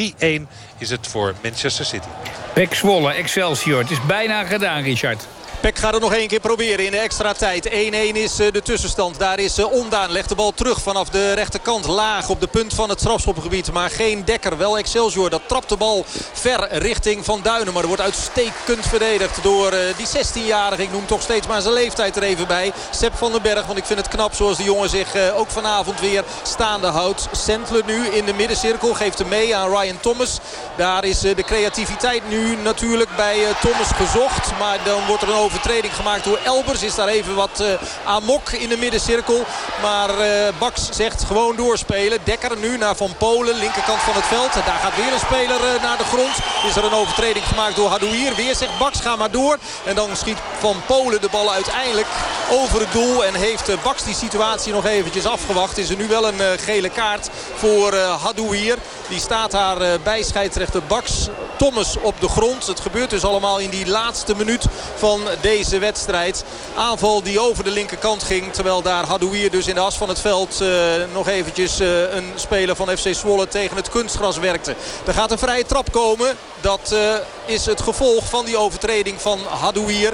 is het voor Manchester City. Pek Zwolle, Excelsior. Het is bijna gedaan, Richard. Peck gaat het nog één keer proberen in de extra tijd. 1-1 is de tussenstand. Daar is Ondaan. Legt de bal terug vanaf de rechterkant. Laag op de punt van het strafschopgebied. Maar geen dekker. Wel Excelsior. Dat trapt de bal ver richting Van Duinen. Maar er wordt uitstekend verdedigd door die 16-jarige. Ik noem toch steeds maar zijn leeftijd er even bij. Sepp van den Berg. Want ik vind het knap zoals die jongen zich ook vanavond weer staande houdt. Sentler nu in de middencirkel. Geeft hem mee aan Ryan Thomas. Daar is de creativiteit nu natuurlijk bij Thomas gezocht. Maar dan wordt er een overtreding gemaakt door Elbers. Is daar even wat uh, amok in de middencirkel. Maar uh, Baks zegt gewoon doorspelen. Dekker nu naar Van Polen, linkerkant van het veld. En daar gaat weer een speler uh, naar de grond. Is er een overtreding gemaakt door Hadouier. Weer zegt Baks, ga maar door. En dan schiet Van Polen de bal uiteindelijk over het doel. En heeft Baks die situatie nog eventjes afgewacht. Is er nu wel een gele kaart voor Hadouier. Die staat daar bij scheidsrechter Baks. Thomas op de grond. Het gebeurt dus allemaal in die laatste minuut van deze wedstrijd. Aanval die over de linkerkant ging. Terwijl daar Hadouier dus in de as van het veld uh, nog eventjes uh, een speler van FC Zwolle tegen het kunstgras werkte. Er gaat een vrije trap komen. Dat uh, is het gevolg van die overtreding van Hadouier.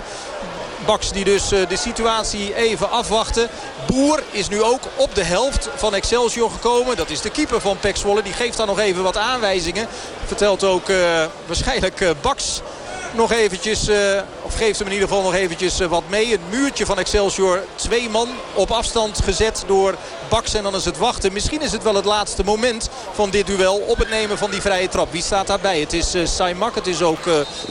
Baks die dus de situatie even afwachten. Boer is nu ook op de helft van Excelsior gekomen. Dat is de keeper van Pek Zwolle. Die geeft dan nog even wat aanwijzingen. Vertelt ook waarschijnlijk Baks nog eventjes, of geeft hem in ieder geval nog eventjes uh, wat mee. Het muurtje van Excelsior, twee man op afstand gezet door Baks. En dan is het wachten. Misschien is het wel het laatste moment van dit duel op het nemen van die vrije trap. Wie staat daarbij? Het is uh, Saimak, het is ook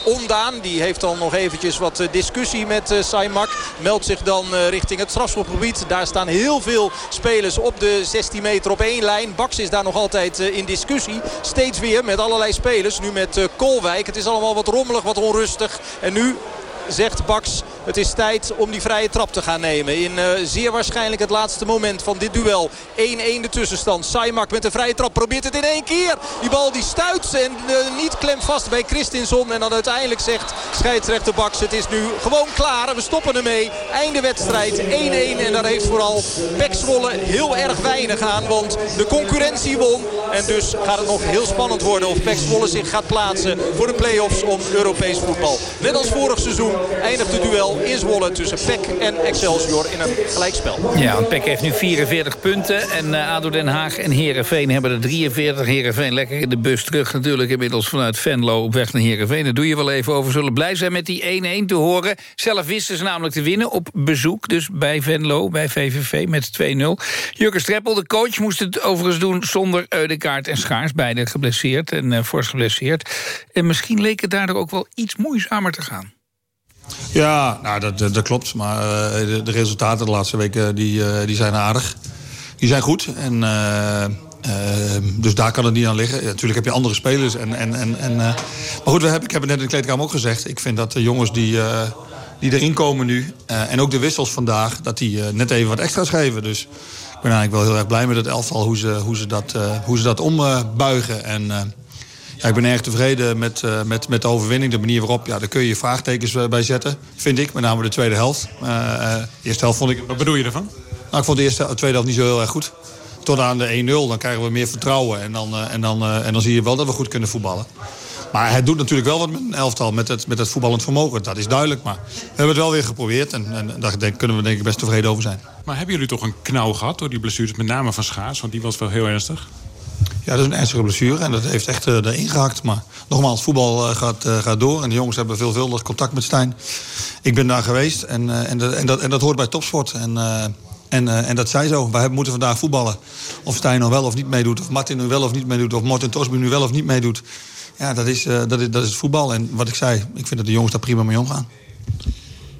Ondaan. Die heeft dan nog eventjes wat discussie met Saimak. Meldt zich dan richting het strafschopgebied. Daar staan heel veel spelers op de 16 meter op één lijn. Baks is daar nog altijd in discussie. Steeds weer met allerlei spelers. Nu met Kolwijk. Het is allemaal wat rommelig, wat onrustig rustig. En nu zegt Baks, het is tijd om die vrije trap te gaan nemen. In uh, zeer waarschijnlijk het laatste moment van dit duel. 1-1 de tussenstand. Saimak met de vrije trap probeert het in één keer. Die bal die stuit en uh, niet klemt vast bij Christinson. En dan uiteindelijk zegt scheidsrechter Baks, het is nu gewoon klaar. We stoppen ermee. Einde wedstrijd 1-1. En daar heeft vooral Pek Zwolle heel erg weinig aan. Want de concurrentie won. En dus gaat het nog heel spannend worden of Pek Zwolle zich gaat plaatsen voor de play-offs om Europees voetbal. Net als vorig seizoen eindigt het duel in Zwolle tussen PEC en Excelsior in een gelijkspel. Ja, PEC heeft nu 44 punten. En uh, ADO Den Haag en Herenveen hebben er 43. Herenveen lekker in de bus terug natuurlijk inmiddels vanuit Venlo op weg naar Herenveen. Daar doe je wel even over. Zullen blij zijn met die 1-1 te horen. Zelf wisten ze namelijk te winnen op bezoek. Dus bij Venlo, bij VVV met 2-0. Jurgen Streppel, de coach, moest het overigens doen zonder Eudekaart en Schaars. Beide geblesseerd en uh, fors geblesseerd. En misschien leek het daardoor ook wel iets moeizamer te gaan. Ja, nou, dat, dat, klopt. Maar uh, de, de, resultaten de laatste weken die, uh, die zijn aardig. Die zijn goed. En dus daar kan het niet aan liggen. Ja, natuurlijk heb je andere spelers. En, en, en, eh, maar goed, we ik heb het net in de kleedkamer ook gezegd. Ik vind dat de jongens die, eh, die erin komen nu... eh, en ook de wissels vandaag, dat die eh, net even wat extra's geven. Dus ik ben eigenlijk wel heel erg blij met het elftal... hoe ze, hoe ze, dat, eh, hoe ze dat ombuigen. en eh, ja, ik ben erg tevreden met, eh, met, met de overwinning. De manier waarop, ja, daar kun je vraagtekens eh, bij zetten. Vind ik, met name de tweede helft. Eh, de eerste helft vond ik... Wat bedoel je ervan? Nou, ik vond de eerste, de tweede helft niet zo heel erg goed. Tot aan de 1-0, dan krijgen we meer vertrouwen. En dan, en, dan, en dan zie je wel dat we goed kunnen voetballen. Maar het doet natuurlijk wel wat met een elftal, met het, met het voetballend vermogen. Dat is duidelijk, maar we hebben het wel weer geprobeerd. En, en daar denk- kunnen we denk ik best tevreden over zijn. Maar hebben jullie toch een knauw gehad door die blessures, met name van Schaars? Want die was wel heel ernstig. Ja, dat is een ernstige blessure en dat heeft echt eh, erin gehakt. Maar nogmaals, voetbal eh, gaat, eh, gaat door. En de jongens hebben veelvuldig contact met Stijn. Ik ben daar geweest en, en, dat, en, dat, en dat hoort bij topsport. En, en, en dat zij zo. Wij moeten vandaag voetballen. Of Stijn nou wel of niet meedoet. Of Martin nu wel of niet meedoet. Of Martin Tosby nu wel of niet meedoet. Ja, dat is, dat, is, dat is het voetbal. En wat ik zei, ik vind dat de jongens daar prima mee omgaan.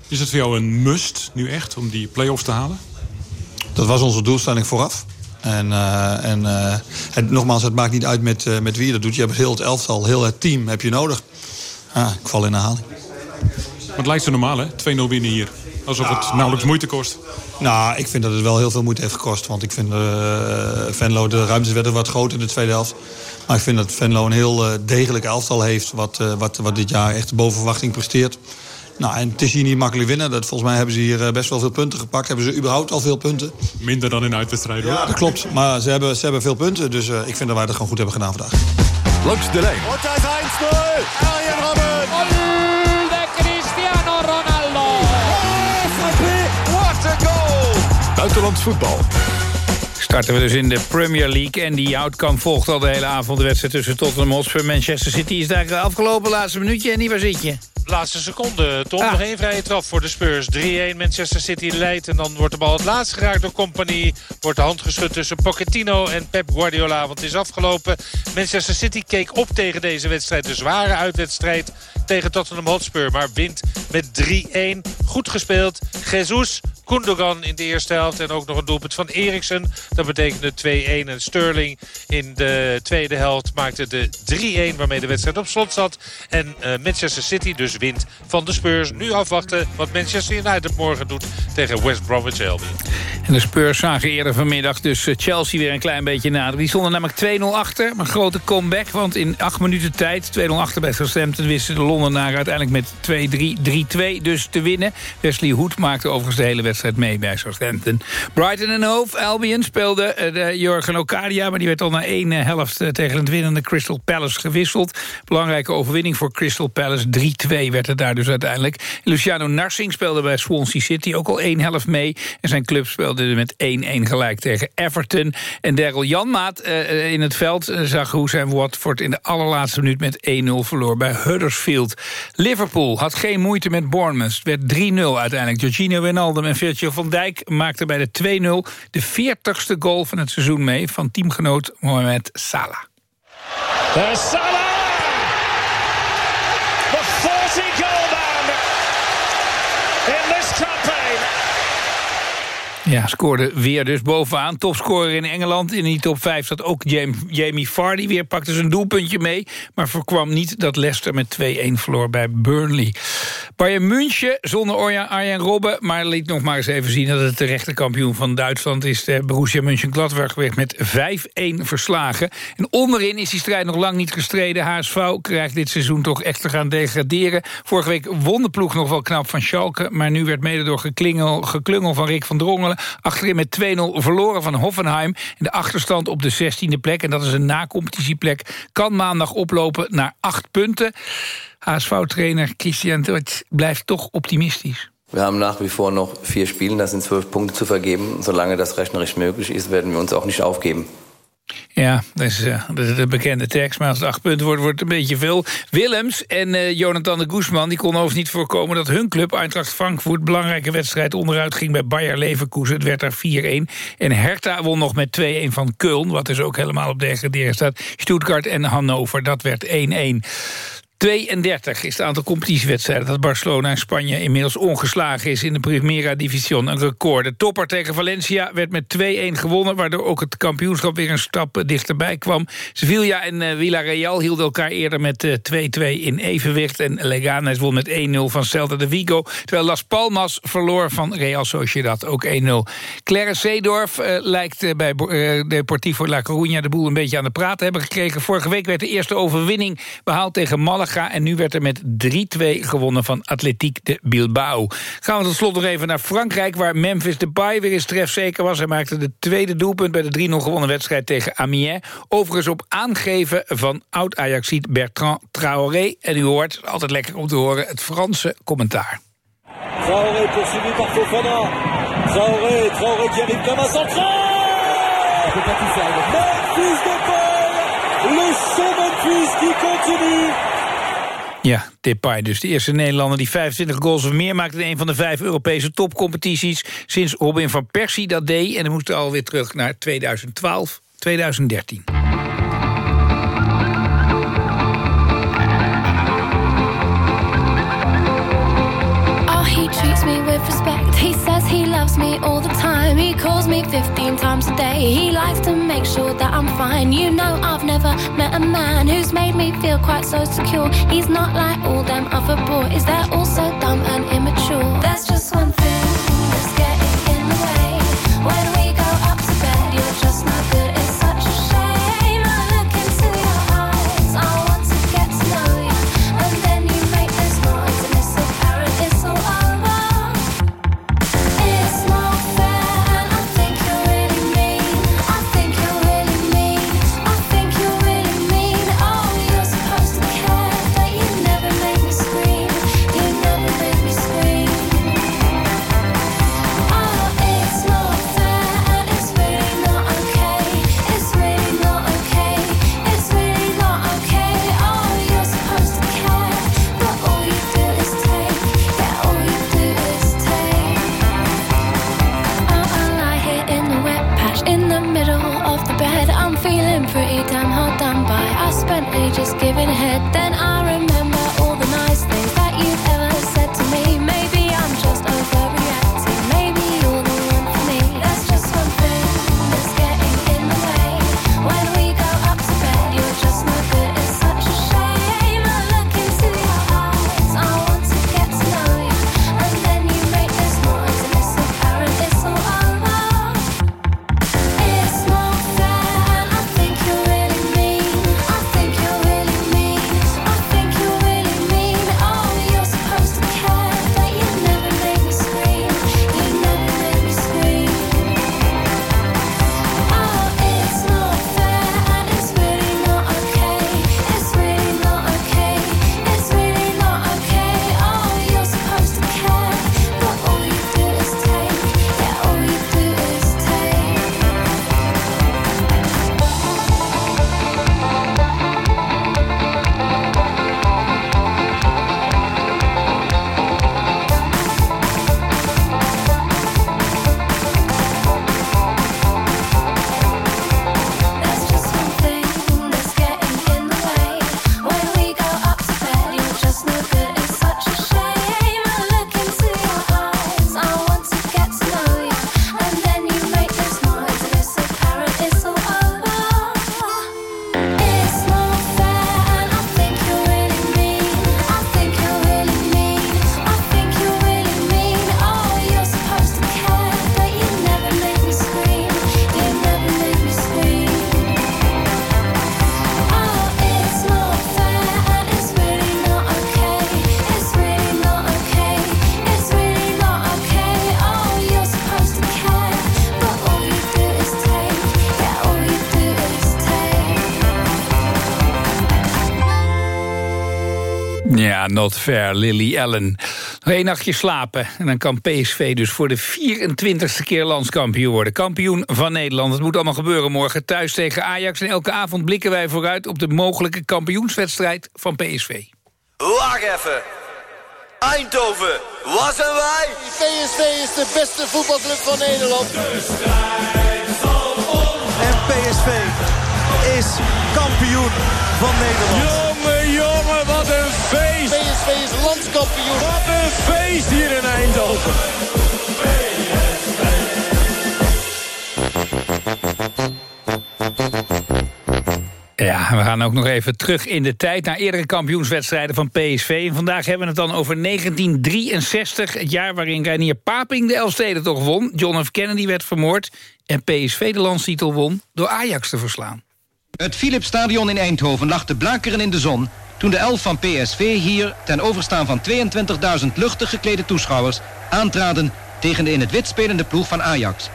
Is het voor jou een must nu echt om die play-offs te halen? Dat was onze doelstelling vooraf. En, eh, en eh, het, nogmaals, het maakt niet uit met, eh, met wie je dat doet. Je hebt heel het elftal, heel het team heb je nodig. Ja, ik val in herhaling. Maar het lijkt zo normaal, hè? 2-0 winnen hier. Alsof het nauwelijks moeite kost. Nou, ik vind dat het wel heel veel moeite heeft gekost. Want ik vind eh Venlo, de ruimtes werden wat groter in de tweede helft. Maar ik vind dat Venlo een heel eh, degelijk elftal heeft... Wat, eh, wat, wat dit jaar echt boven verwachting presteert. Nou, en het is hier niet makkelijk winnen. Dat, volgens mij hebben ze hier eh, best wel veel punten gepakt. Hebben ze überhaupt al veel punten? Minder dan in uitwedstrijden. Ja, dat klopt. Maar ze hebben, ze hebben veel punten. Dus eh, ik vind dat wij dat gewoon goed hebben gedaan vandaag. Langs de lijn. Da ist 1-0. Arjen Robben. De Cristiano Ronaldo. What a goal. Buitenlands voetbal. Starten we dus in de Premier League. En die outcome volgt al de hele avond de wedstrijd tussen Tottenham Hotspur en Manchester City. Is daar afgelopen, laatste minuutje. En die waar zit je? Laatste seconde, Tom. Ah. Nog één vrije trap voor de Spurs. 3-1, Manchester City leidt. En dan wordt de bal het laatst geraakt door Company. Wordt de hand geschud tussen Pochettino en Pep Guardiola. Want het is afgelopen. Manchester City keek op tegen deze wedstrijd. De zware uitwedstrijd tegen Tottenham Hotspur. Maar wint met 3-1. Goed gespeeld. Jesus, Gundogan in de eerste helft. En ook nog een doelpunt van Eriksen. Dat betekende 2-1. En Sterling in de tweede helft maakte de 3-1. Waarmee de wedstrijd op slot zat. En eh, Manchester City dus wint van de Spurs. Nu afwachten wat Manchester United morgen doet tegen West Bromwich Albion. En de Spurs zagen eerder vanmiddag dus eh, Chelsea weer een klein beetje nader. Die stonden namelijk 2-0 achter. Maar grote comeback, want in acht minuten tijd... 2-0 achter bij Southampton wisten de Londenaren uiteindelijk met 2-3, 3-2 dus te winnen. Wesley Hoed maakte overigens de hele wedstrijd mee bij Southampton. Brighton en Hove Albion speelde eh, de Jurgen Locadia... maar die werd al na één eh, helft eh, tegen het winnende Crystal Palace gewisseld. Belangrijke overwinning voor Crystal Palace. 3-2 werd het daar dus uiteindelijk. Luciano Narsing speelde bij Swansea City ook al één helft mee. En zijn club speelde met 1-1 gelijk tegen Everton. En Daryl Janmaat in het veld zag hoe zijn Watford... in de allerlaatste minuut met 1-0 verloor bij Huddersfield. Liverpool had geen moeite met Bournemouth. Het werd 3-0 uiteindelijk. Jorginho Wijnaldum en Virgil van Dijk maakten bij de 2-0... de 40ste goal van het seizoen mee van teamgenoot Mohamed Salah. There's Salah! The 40 goal man in this campaign. Ja, scoorde weer dus bovenaan. Topscorer in Engeland. In die top 5 zat ook Jamie Vardy weer. Pakte zijn doelpuntje mee. Maar voorkwam niet dat Leicester met 2-1 verloor bij Burnley. Bayern München zonder Arjen Robben. Maar liet nog maar eens even zien dat het de rechte kampioen van Duitsland is. De Borussia Mönchengladbach werd met 5-1 verslagen. En onderin is die strijd nog lang niet gestreden. HSV krijgt dit seizoen toch echt te gaan degraderen. Vorige week won de ploeg nog wel knap van Schalke. Maar nu werd mede door geklingel, geklungel van Rick van Drongelen... achterin met 2-0 verloren van Hoffenheim. En de achterstand op de 16e plek, en dat is een na-competitieplek... kan maandag oplopen naar 8 punten. HSV-trainer Christian Deutsch blijft toch optimistisch. Wir haben nach wie vor noch vier Spiele, das sind zwölf Punkte zu vergeben. Solange das rechnerisch möglich ist, werden wir uns auch nicht aufgeben. Ja, dat is eh, de, de bekende tekst. Maar als het acht punten wordt, wordt het een beetje veel. Willems en eh, Jonathan de Guzman die konden overigens niet voorkomen... dat hun club, Eintracht Frankfurt, belangrijke wedstrijd onderuit ging... bij Bayer Leverkusen. Het werd daar 4-1. En Hertha won nog met 2-1 van Köln... wat dus ook helemaal op degraderen staat. Stuttgart en Hannover, dat werd 1-1. 32 is het aantal competitiewedstrijden dat Barcelona en Spanje inmiddels ongeslagen is in de Primera Division. Een record. De topper tegen Valencia werd met 2-1 gewonnen, waardoor ook het kampioenschap weer een stap dichterbij kwam. Sevilla en uh, Villarreal hielden elkaar eerder met 2-2 uh, in evenwicht. En Leganes won met 1-0 van Celta de Vigo. Terwijl Las Palmas verloor van Real Sociedad, ook 1-0. Clarence Seedorf uh, lijkt bij Deportivo La Coruña de boel een beetje aan de praat te hebben gekregen. Vorige week werd de eerste overwinning behaald tegen Malaga. En nu werd er met 3-2 gewonnen van Atletiek de Bilbao. Gaan we tot slot nog even naar Frankrijk... waar Memphis Depay weer eens trefzeker was. Hij maakte de tweede doelpunt bij de 3-0 gewonnen wedstrijd tegen Amiens. Overigens op aangeven van oud-Ajaxiet Bertrand Traoré. En u hoort, altijd lekker om te horen, het Franse commentaar. Traoré poursuivi par Fofana. Traoré, Traoré qui arrive comme un Memphis qui continue. Ja, Depay dus. De eerste Nederlander die 25 goals of meer maakte... in een van de vijf Europese topcompetities... sinds Robin van Persie dat deed. En dan moest alweer terug naar 2012, 2013. treats me with respect. He loves me all the time. He calls me 15 times a day. He likes to make sure that I'm fine. You know, I've never met a man who's made me feel quite so secure. He's not like all them other boys, they're all so dumb and immature. There's Ja, not fair, Lily Allen. Nog één nachtje slapen en dan kan PSV dus voor de 24ste keer landskampioen worden. Kampioen van Nederland. Het moet allemaal gebeuren morgen thuis tegen Ajax. En elke avond blikken wij vooruit op de mogelijke kampioenswedstrijd van PSV. Wacht even. Eindhoven, waar zijn wij? PSV is de beste voetbalclub van Nederland. En PSV is kampioen van Nederland. Jongen, jongen, wat een feest. PSV is landskampioen. Wat een feest hier in Eindhoven. Ja, we gaan ook nog even terug in de tijd... naar eerdere kampioenswedstrijden van PSV. En vandaag hebben we het dan over 1963... het jaar waarin Reinier Paping de Elfsteden toch won. John F. Kennedy werd vermoord... en PSV de landstitel won door Ajax te verslaan. Het Philipsstadion in Eindhoven lag te blakeren in de zon... toen de elf van PSV hier ten overstaan van 22.000 luchtig geklede toeschouwers... aantraden tegen de in het wit spelende ploeg van Ajax.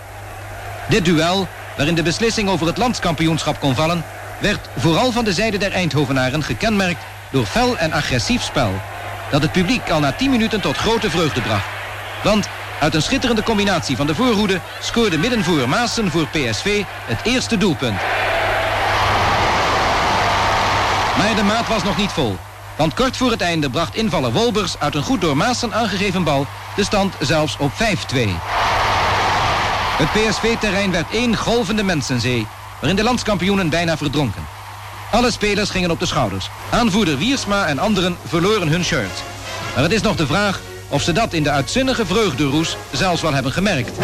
Dit duel, waarin de beslissing over het landskampioenschap kon vallen... werd vooral van de zijde der Eindhovenaren gekenmerkt door fel en agressief spel... dat het publiek al na 10 minuten tot grote vreugde bracht. Want uit een schitterende combinatie van de voorhoede... scoorde middenvoer Maassen voor PSV het eerste doelpunt. Maar de maat was nog niet vol. Want kort voor het einde bracht invaller Wolbers uit een goed door Maassen aangegeven bal de stand zelfs op 5-2. Het PSV-terrein werd één golvende mensenzee, waarin de landskampioenen bijna verdronken. Alle spelers gingen op de schouders. Aanvoerder Wiersma en anderen verloren hun shirts. Maar het is nog de vraag of ze dat in de uitzinnige vreugderoes zelfs wel hebben gemerkt.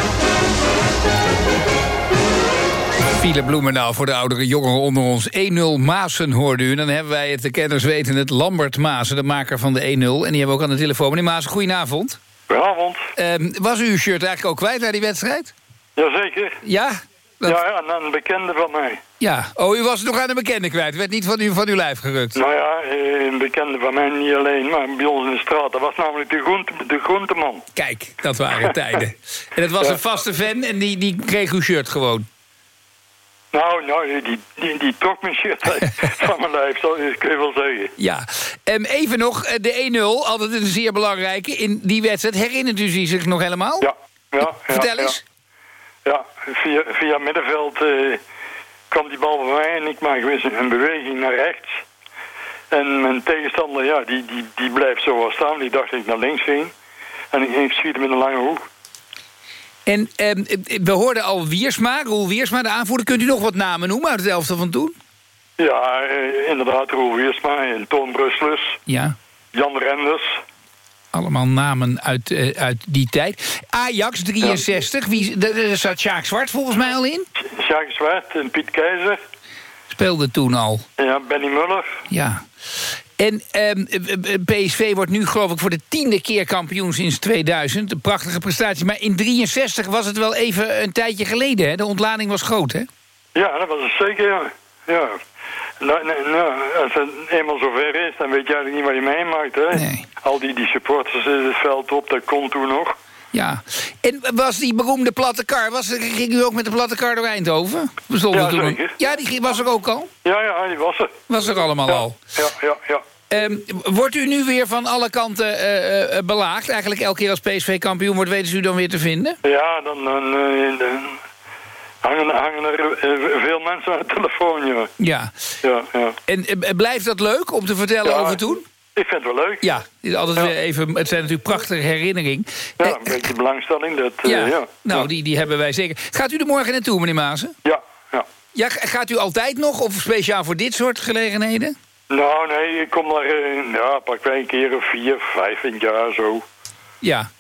Philip Bloemendaal voor de oudere jongeren onder ons. 1-0 Maasen hoorde u. En dan hebben wij het de kenners weten, het Lambert Maasen, de maker van de 1-0. En die hebben we ook aan de telefoon. Meneer Maasen, goedenavond. Goedenavond. Ehm, was u uw shirt eigenlijk ook kwijt naar die wedstrijd? Jazeker. Ja? Ja, ja, aan een bekende van mij. Ja. Oh, u was het nog aan een bekende kwijt. werd niet van, u, van uw lijf gerukt. Nou ja, eh, een bekende van mij niet alleen, maar bij ons in de straat. Dat was namelijk de, groente, de groenteman. Kijk, dat waren tijden. En het was Ja. een vaste fan en die, die kreeg uw shirt gewoon. Nou, nou die, die, die trok mijn shirt van mijn lijf, dat kun je wel zeggen. Ja. Ehm, even nog, eh, de 1-0, altijd een zeer belangrijke in die wedstrijd. Herinnert u zich nog helemaal? Ja. Ja, ja, Vertel ja. eens. Ja, via, via middenveld eh, kwam die bal bij mij en ik maak weer een beweging naar rechts. En mijn tegenstander, ja, die, die, die blijft zo wel staan. Die dacht dat ik naar links ging. En ik, ik schiet hem in een lange hoek. En ehm, we hoorden al Wiersma, Roel Wiersma, de aanvoerder. Kunt u nog wat namen noemen uit het elftal van toen? Ja, eh, inderdaad, Roel Wiersma en Toon Bruslus, Ja. Jan Renders. Allemaal namen uit, eh, uit die tijd. Ajax 63, wie, daar daar zat Sjaak Zwart volgens mij al in. Sjaak Zwart en Piet Keizer. Speelde toen al. Ja, Benny Muller. Ja. En ehm, eh, eh, PSV wordt nu geloof ik voor de tiende keer kampioen sinds 2000. Een prachtige prestatie. Maar in 63 was het wel even een tijdje geleden. Hè? De ontlading was groot, hè? Ja, dat was het zeker, ja. ja. Nou, als het eenmaal zover is, dan weet je eigenlijk niet wat je meemaakt, hè. Al die, die supporters in het veld op, dat komt toen nog. Ja. En was die beroemde platte kar, was, ging u ook met de platte kar door Eindhoven? Bestond Ja, toen een- zeker. Ja, die was er ook al? Ja, ja, die was er. Was er allemaal al? Ja, ja, ja. Ehm, wordt u nu weer van alle kanten eh, eh, belaagd? Eigenlijk elke keer als PSV kampioen wordt, weten ze u dan weer te vinden? Ja, dan, dan, eh, dan hangen, hangen er veel mensen aan de telefoon, ja. Ja. Ja, ja. En blijft dat leuk om te vertellen Ja, over toen? Ik vind het wel leuk. Ja, altijd weer even, het zijn natuurlijk prachtige herinneringen. Ja, een beetje belangstelling, dat, eh, Ja, ja. nou, Die, die hebben wij zeker. Gaat u er morgen naartoe, meneer Maasen? Ja, ja. Gaat u altijd nog, of speciaal voor dit soort gelegenheden? Nou, nee, ik kom daar, eh, ja, pak wij een keer of vier, vijf in het jaar zo. Ja.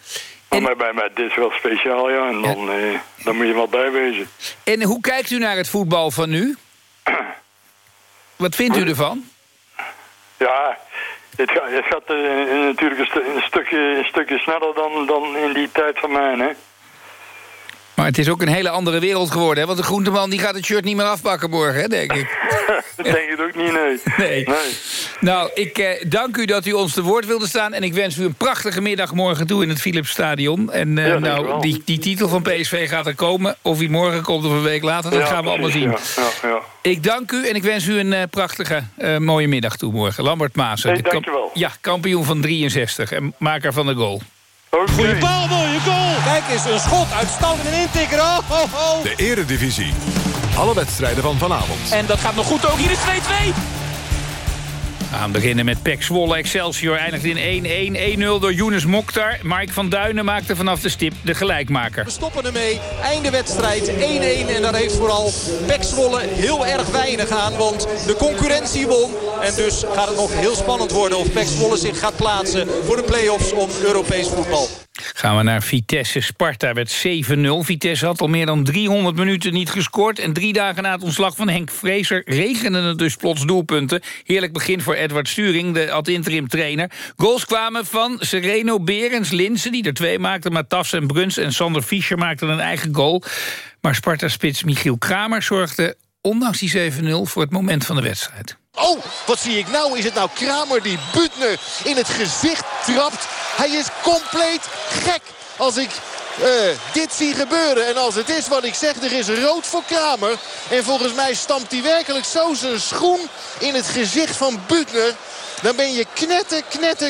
Maar bij mij, dit is wel speciaal, ja. En dan, eh, dan moet je wel bijwezen. En hoe kijkt u naar het voetbal van nu? Wat vindt u ervan? Ja, het gaat, het gaat eh, natuurlijk een, stu- een stukje, een stukje sneller dan, dan in die tijd van mij, hè. Maar het is ook een hele andere wereld geworden, hè? Want de groenteman die gaat het shirt niet meer afpakken morgen, hè, denk ik. Dat denk ik ook niet, nee. Nee. Nou, ik eh, dank u dat u ons te woord wilde staan... en ik wens u een prachtige middag morgen toe in het Philipsstadion. En eh, Ja, nou, die, die titel van PSV gaat er komen. Of die morgen komt of een week later, dat Ja, gaan we allemaal zien. Ja. Ik dank u en ik wens u een eh, prachtige, eh, mooie middag toe morgen. Lambert Maassen. Hey, kam- dankjewel. Ja, kampioen van 63 en maker van de goal. Goeie bal, mooie goal. Kijk eens, een schot uitstand en een intikker. Oh, ho, ho. De Eredivisie. Alle wedstrijden van vanavond. En dat gaat nog goed ook. Hier is 2-2. Gaan beginnen met Pek Zwolle. Excelsior eindigt in 1-1. 1-0 door Younes Mokhtar. Mike van Duinen maakte vanaf de stip de gelijkmaker. We stoppen ermee. Einde wedstrijd 1-1. En daar heeft vooral Pek Zwolle heel erg weinig aan. Want de concurrentie won. En dus gaat het nog heel spannend worden of Pek Zwolle zich gaat plaatsen voor de play-offs om Europees voetbal. Gaan we naar Vitesse. Sparta werd 7-0. Vitesse had al meer dan 300 minuten niet gescoord. En drie dagen na het ontslag van Henk Vrezer regenden het dus plots doelpunten. Heerlijk begin voor Edward Sturing, de ad-interim trainer. Goals kwamen van Sereno Berens, Linsen, die er twee maakten. Matas en Bruns en Sander Fischer maakten een eigen goal. Maar Sparta-spits Michiel Kramer zorgde ondanks die 7-0 voor het moment van de wedstrijd. Oh, wat zie ik nou? Is het nou Kramer die Butner in het gezicht trapt? Hij is compleet gek als ik uh, dit zie gebeuren. En als het is wat ik zeg, er is rood voor Kramer. En volgens mij stampt hij werkelijk zo zijn schoen in het gezicht van Butner. Dan ben je knetter,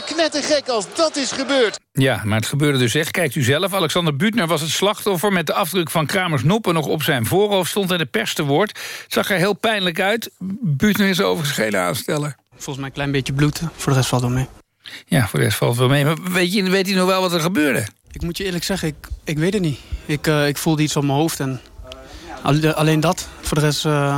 knetter gek als dat is gebeurd. Ja, maar het gebeurde dus echt. Kijkt u zelf. Alexander Butner was het slachtoffer met de afdruk van Kramers noppen nog op zijn voorhoofd. Stond hij de pers te woord. Het zag er heel pijnlijk uit. Butner is overigens geen aansteller. Volgens mij een klein beetje bloed. Voor de rest valt wel mee. Ja, voor de rest valt wel mee. Maar weet, je, weet u nog wel wat er gebeurde? Ik moet je eerlijk zeggen, ik, ik weet het niet. Ik, uh, ik voelde iets op mijn hoofd en alleen dat. Voor de rest uh,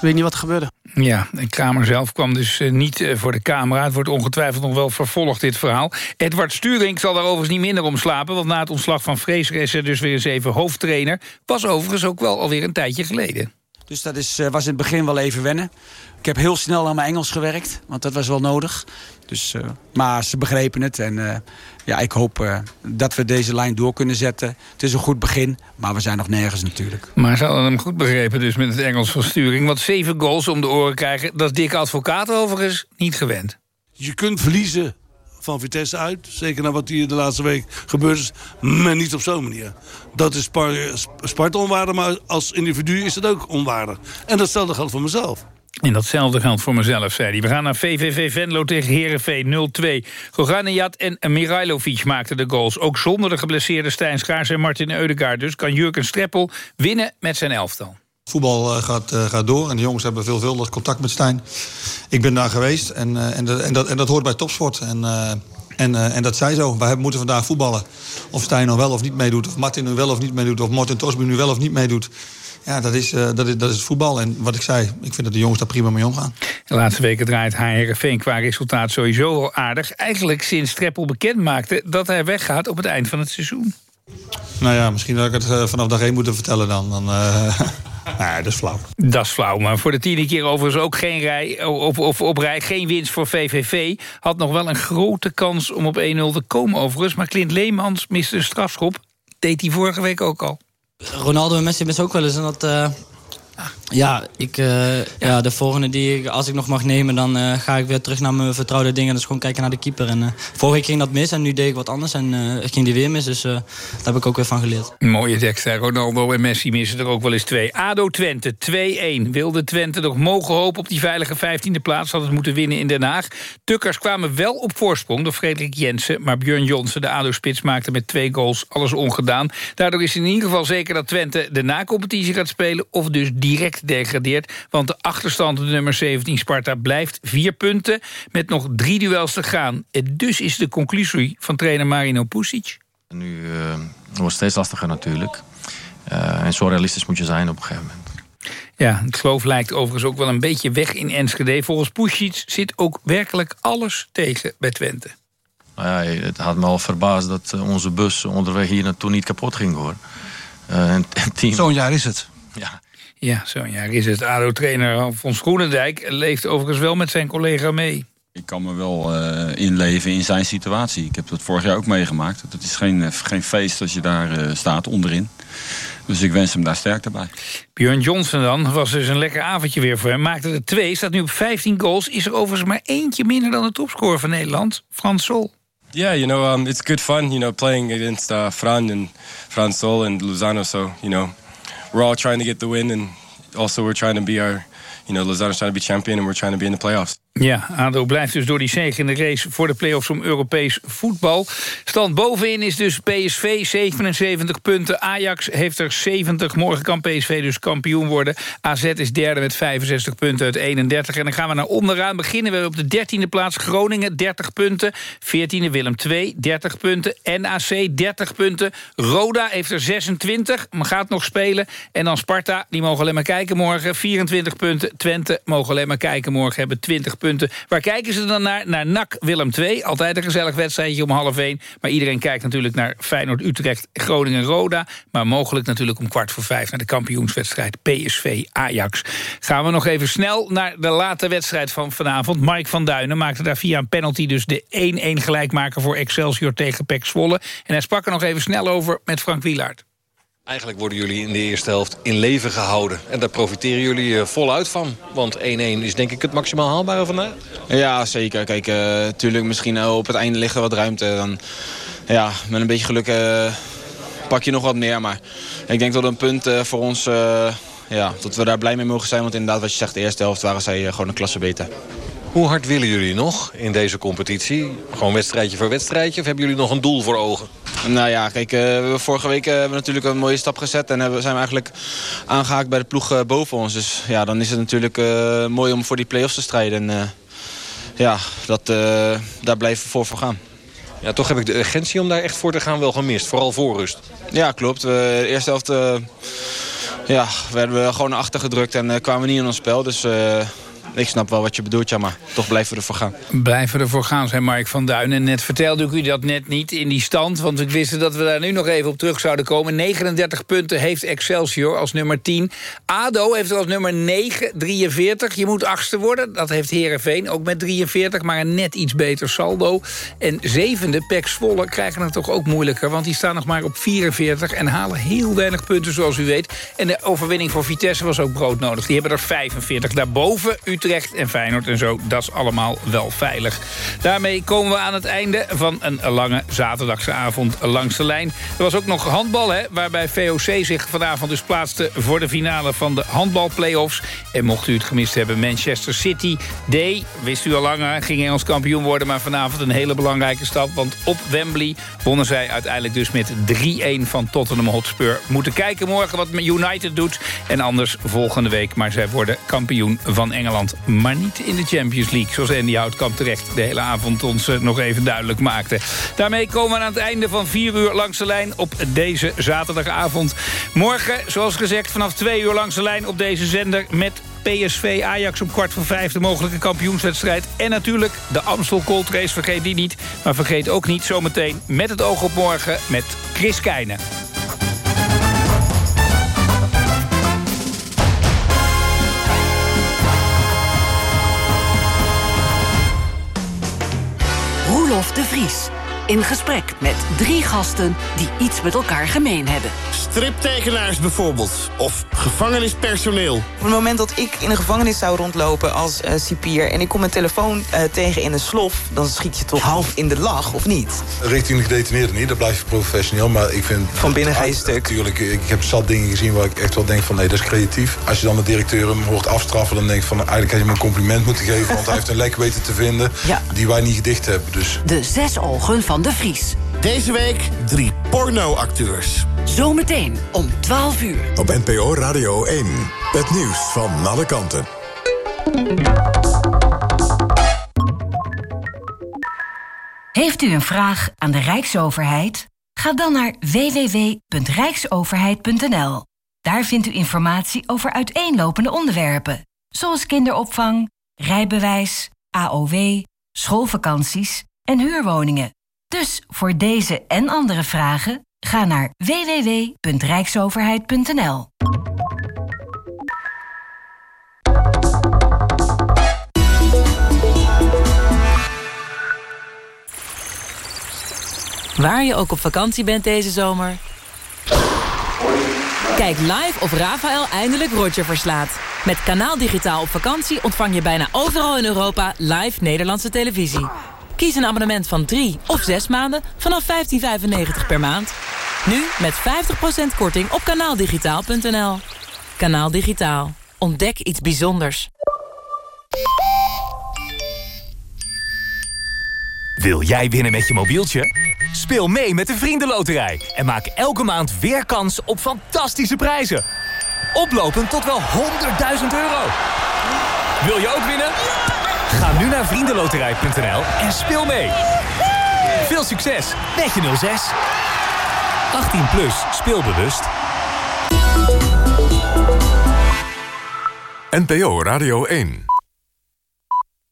weet ik niet wat er gebeurde. Ja, en Kramer zelf kwam dus uh, niet voor de camera. Het wordt ongetwijfeld nog wel vervolgd, dit verhaal. Edward Sturing zal daar overigens niet minder om slapen... want na het ontslag van Vreeser is er dus weer eens even hoofdtrainer. Was overigens ook wel alweer een tijdje geleden. Dus dat is, was in het begin wel even wennen. Ik heb heel snel aan mijn Engels gewerkt, want dat was wel nodig. Dus, uh, maar ze begrepen het en uh, ja, ik hoop uh, dat we deze lijn door kunnen zetten. Het is een goed begin, maar we zijn nog nergens natuurlijk. Maar ze hadden hem goed begrepen dus met het Engels van sturing. Want zeven goals om de oren krijgen, dat is Dick Advocaat overigens niet gewend. Je kunt verliezen van Vitesse uit. Zeker na wat hier de laatste week gebeurd is. Maar niet op zo'n manier. Dat is Sparta onwaardig, maar als individu is het ook onwaardig. En datzelfde geldt voor mezelf. En datzelfde geldt voor mezelf, zei hij. We gaan naar VVV Venlo tegen Herenveen 0-2. Goganejad en Mirailovic maakten de goals. Ook zonder de geblesseerde Stijn Schaars en Martin Eudegaard. Dus kan Jurgen Streppel winnen met zijn elftal. Voetbal uh, gaat, uh, gaat door en de jongens hebben veelvuldig contact met Stijn. Ik ben daar geweest en, uh, en, de, en, dat, en dat hoort bij topsport. En, en, en dat zij zo. Wij moeten vandaag voetballen. Of Stijn nou wel of niet meedoet, of Martin nu wel of niet meedoet... of Martin Tosbu nu wel of niet meedoet... Ja, dat is, uh, dat, is, dat is het voetbal. En wat ik zei, ik vind dat de jongens daar prima mee omgaan. De laatste weken draait HRV qua resultaat sowieso wel aardig. Eigenlijk sinds Treppel bekend maakte dat hij weggaat op het eind van het seizoen. Nou ja, misschien dat ik het uh, vanaf dag 1 moeten vertellen dan. dan nee, dat is flauw. Dat is flauw, maar voor de tiende keer overigens ook geen rij, of, of op rij geen winst voor VVV. Had nog wel een grote kans om op 1-0 te komen overigens. Maar Clint Leemans miste een strafschop. Deed hij vorige week ook al. Ronaldo en Messi best ook wel eens. En dat, uh, ja, ik, uh, ja. ja. de volgende die ik, als ik nog mag nemen, dan uh, ga ik weer terug naar mijn vertrouwde dingen. Dus gewoon kijken naar de keeper. En vorige week ging dat mis en nu deed ik wat anders en ging die weer mis. Dus daar heb ik ook weer van geleerd. Mooie tekst, Ronaldo en Messi missen er ook wel eens twee. ADO Twente, 2-1. Wilde Twente nog mogen hopen op die veilige 15e plaats. Had het moeten winnen in Den Haag. Tukkers kwamen wel op voorsprong door Frederik Jensen. Maar Björn Jonsen, de ADO-spits, maakte met twee goals alles ongedaan. Daardoor is in ieder geval zeker dat Twente de na-competitie gaat spelen. Of dus direct degradeert. Want de achterstand op nummer 17 Sparta blijft vier punten... met nog drie duels te gaan. En dus is de conclusie van trainer Marino Pusic. Nu uh, wordt het steeds lastiger natuurlijk. Uh, en zo realistisch moet je zijn op een gegeven moment. Ja, het geloof lijkt overigens ook wel een beetje weg in Enschede. Volgens Pusic zit ook werkelijk alles tegen bij Twente. Nou ja, het had me al verbaasd dat eh, onze bus onderweg hier naartoe niet kapot ging hoor. Uh, team... Zo'n jaar is het. Ja, ja, zo'n jaar is het. ADO-trainer Van Groenendijk leeft overigens wel met zijn collega mee. Ik kan me wel uh, inleven in zijn situatie. Ik heb dat vorig jaar ook meegemaakt. Het is geen, geen feest als je daar uh, staat onderin. Dus ik wens hem daar sterkte bij. Björn Johnson dan, was dus een lekker avondje weer voor hem. Maakte er twee, staat nu op 15 goals. Is er overigens maar eentje minder dan de topscorer van Nederland, Frans Sol. Yeah, you know, um, it's good fun, you know, playing against uh, Fran and Frans Sol and Luzano. So, you know, we're all trying to get the win, and also we're trying to be our, you know, Lozano's trying to be champion, and we're trying to be in the playoffs. Ja, ADO blijft dus door die zege in de race voor de play-offs om Europees voetbal. Stand bovenin is dus PSV, 77 punten. Ajax heeft er 70. Morgen kan PSV dus kampioen worden. AZ is derde met 65 punten uit 31. En dan gaan we naar onderaan. Beginnen we op de 13e plaats. Groningen, 30 punten. 14e Willem 2, 30 punten. NAC, 30 punten. Roda heeft er 26, maar gaat nog spelen. En dan Sparta, die mogen alleen maar kijken morgen. 24 punten. Twente mogen alleen maar kijken morgen. Hebben 20 punten. Waar kijken ze dan naar? Naar NAC Willem 2. Altijd een gezellig wedstrijdje om half 1. Maar iedereen kijkt natuurlijk naar Feyenoord, Utrecht, Groningen, Roda. Maar mogelijk natuurlijk om kwart voor vijf... naar de kampioenswedstrijd PSV Ajax. Gaan we nog even snel naar de late wedstrijd van vanavond. Mike van Duinen maakte daar via een penalty... dus de 1-1 gelijkmaker voor Excelsior tegen Pek Zwolle. En hij sprak er nog even snel over met Frank Wielaert. Eigenlijk worden jullie in de eerste helft in leven gehouden. En daar profiteren jullie eh, voluit van. Want 1-1 is denk ik het maximaal haalbare vandaag. Ja, zeker. Kijk, natuurlijk misschien eh, op het einde ligt er wat ruimte. Dan, ja, met een beetje geluk pak je nog wat meer. Maar ik denk dat een punt voor ons... ja, dat we daar blij mee mogen zijn. Want inderdaad, wat je zegt, de eerste helft waren zij gewoon een klasse beter. Hoe hard willen jullie nog in deze competitie? Gewoon wedstrijdje voor wedstrijdje? Of hebben jullie nog een doel voor ogen? Nou ja, kijk, uh, we hebben vorige week uh, hebben we natuurlijk een mooie stap gezet. En uh, zijn we eigenlijk aangehaakt bij de ploeg boven ons. Dus ja, dan is het natuurlijk mooi om voor die play-offs te strijden. En ja, dat, daar blijven we voor voor gaan. Ja, toch heb ik de urgentie om daar echt voor te gaan wel gemist. Vooral voor rust. Ja, klopt. We, de eerste helft ja, werden we gewoon achtergedrukt en kwamen niet in ons spel. Dus ik snap wel wat je bedoelt, ja, maar toch blijven we ervoor gaan. Blijven we ervoor gaan, zei Mark van Duin. En net vertelde ik u dat net niet in die stand... want ik wist dat we daar nu nog even op terug zouden komen. 39 punten heeft Excelsior als nummer 10. ADO heeft er als nummer 9, 43. Je moet achtste worden. Dat heeft Herenveen ook met 43, maar een net iets beter saldo. En zevende, Pek Zwolle, krijgen het toch ook moeilijker... want die staan nog maar op 44 en halen heel weinig punten, zoals u weet. En de overwinning voor Vitesse was ook broodnodig. Die hebben er 45. Daarboven Utrecht en Feyenoord en zo. Dat is allemaal wel veilig. Daarmee komen we aan het einde van een lange zaterdagse avond langs de lijn. Er was ook nog handbal, hè, waarbij VOC zich vanavond dus plaatste... voor de finale van de handbalplayoffs. En mocht u het gemist hebben, Manchester City D. Wist u al langer, ging Engels kampioen worden... maar vanavond een hele belangrijke stap. Want op Wembley wonnen zij uiteindelijk dus met 3-1 van Tottenham Hotspur. Moeten kijken morgen wat United doet. En anders volgende week. Maar zij worden kampioen van Engeland maar niet in de Champions League. Zoals Andy Houtkamp terecht de hele avond ons eh, nog even duidelijk maakte. Daarmee komen we aan het einde van 4 uur langs de lijn op deze zaterdagavond. Morgen, zoals gezegd, vanaf 2 uur langs de lijn op deze zender... met PSV Ajax om kwart voor vijf de mogelijke kampioenswedstrijd. En natuurlijk de Amstel Gold Race, vergeet die niet. Maar vergeet ook niet zometeen met het oog op morgen met Chris Keijnen. Roelof de Vries. In gesprek met drie gasten die iets met elkaar gemeen hebben. Striptekenaars bijvoorbeeld. Of gevangenispersoneel. Op het moment dat ik in een gevangenis zou rondlopen als uh, cipier... en ik kom mijn telefoon uh, tegen in een slof... dan schiet je toch half in de lach, of niet? Richting de gedetineerde niet, dan blijf je professioneel. Maar ik vind... Van binnen ga je stuk. Natuurlijk, ik heb zat dingen gezien waar ik echt wel denk van... nee, dat is creatief. Als je dan de directeur hem hoort afstraffen... dan denk ik van, eigenlijk had je hem een compliment moeten geven... want hij heeft een lek weten te vinden ja. die wij niet gedicht hebben. Dus. De zes ogen van de Vries. Deze week drie pornoacteurs. Zometeen om 12 uur. Op NPO Radio 1. Het nieuws van alle kanten. Heeft u een vraag aan de Rijksoverheid? Ga dan naar www.rijksoverheid.nl. Daar vindt u informatie over uiteenlopende onderwerpen, zoals kinderopvang, rijbewijs, AOW, schoolvakanties en huurwoningen. Dus voor deze en andere vragen ga naar www.rijksoverheid.nl. Waar je ook op vakantie bent deze zomer. Kijk live of Rafael eindelijk Roger verslaat. Met Kanaal Digitaal op vakantie ontvang je bijna overal in Europa live Nederlandse televisie. Kies een abonnement van 3 of 6 maanden vanaf 15,95 per maand. Nu met 50% korting op kanaaldigitaal.nl. Kanaal Digitaal. Ontdek iets bijzonders. Wil jij winnen met je mobieltje? Speel mee met de Vriendenloterij en maak elke maand weer kans op fantastische prijzen. Oplopend tot wel 100.000 euro. Wil je ook winnen? Ga nu naar vriendenloterij.nl en speel mee. Veel succes met je 06. 18 plus, speelbewust. NPO Radio 1.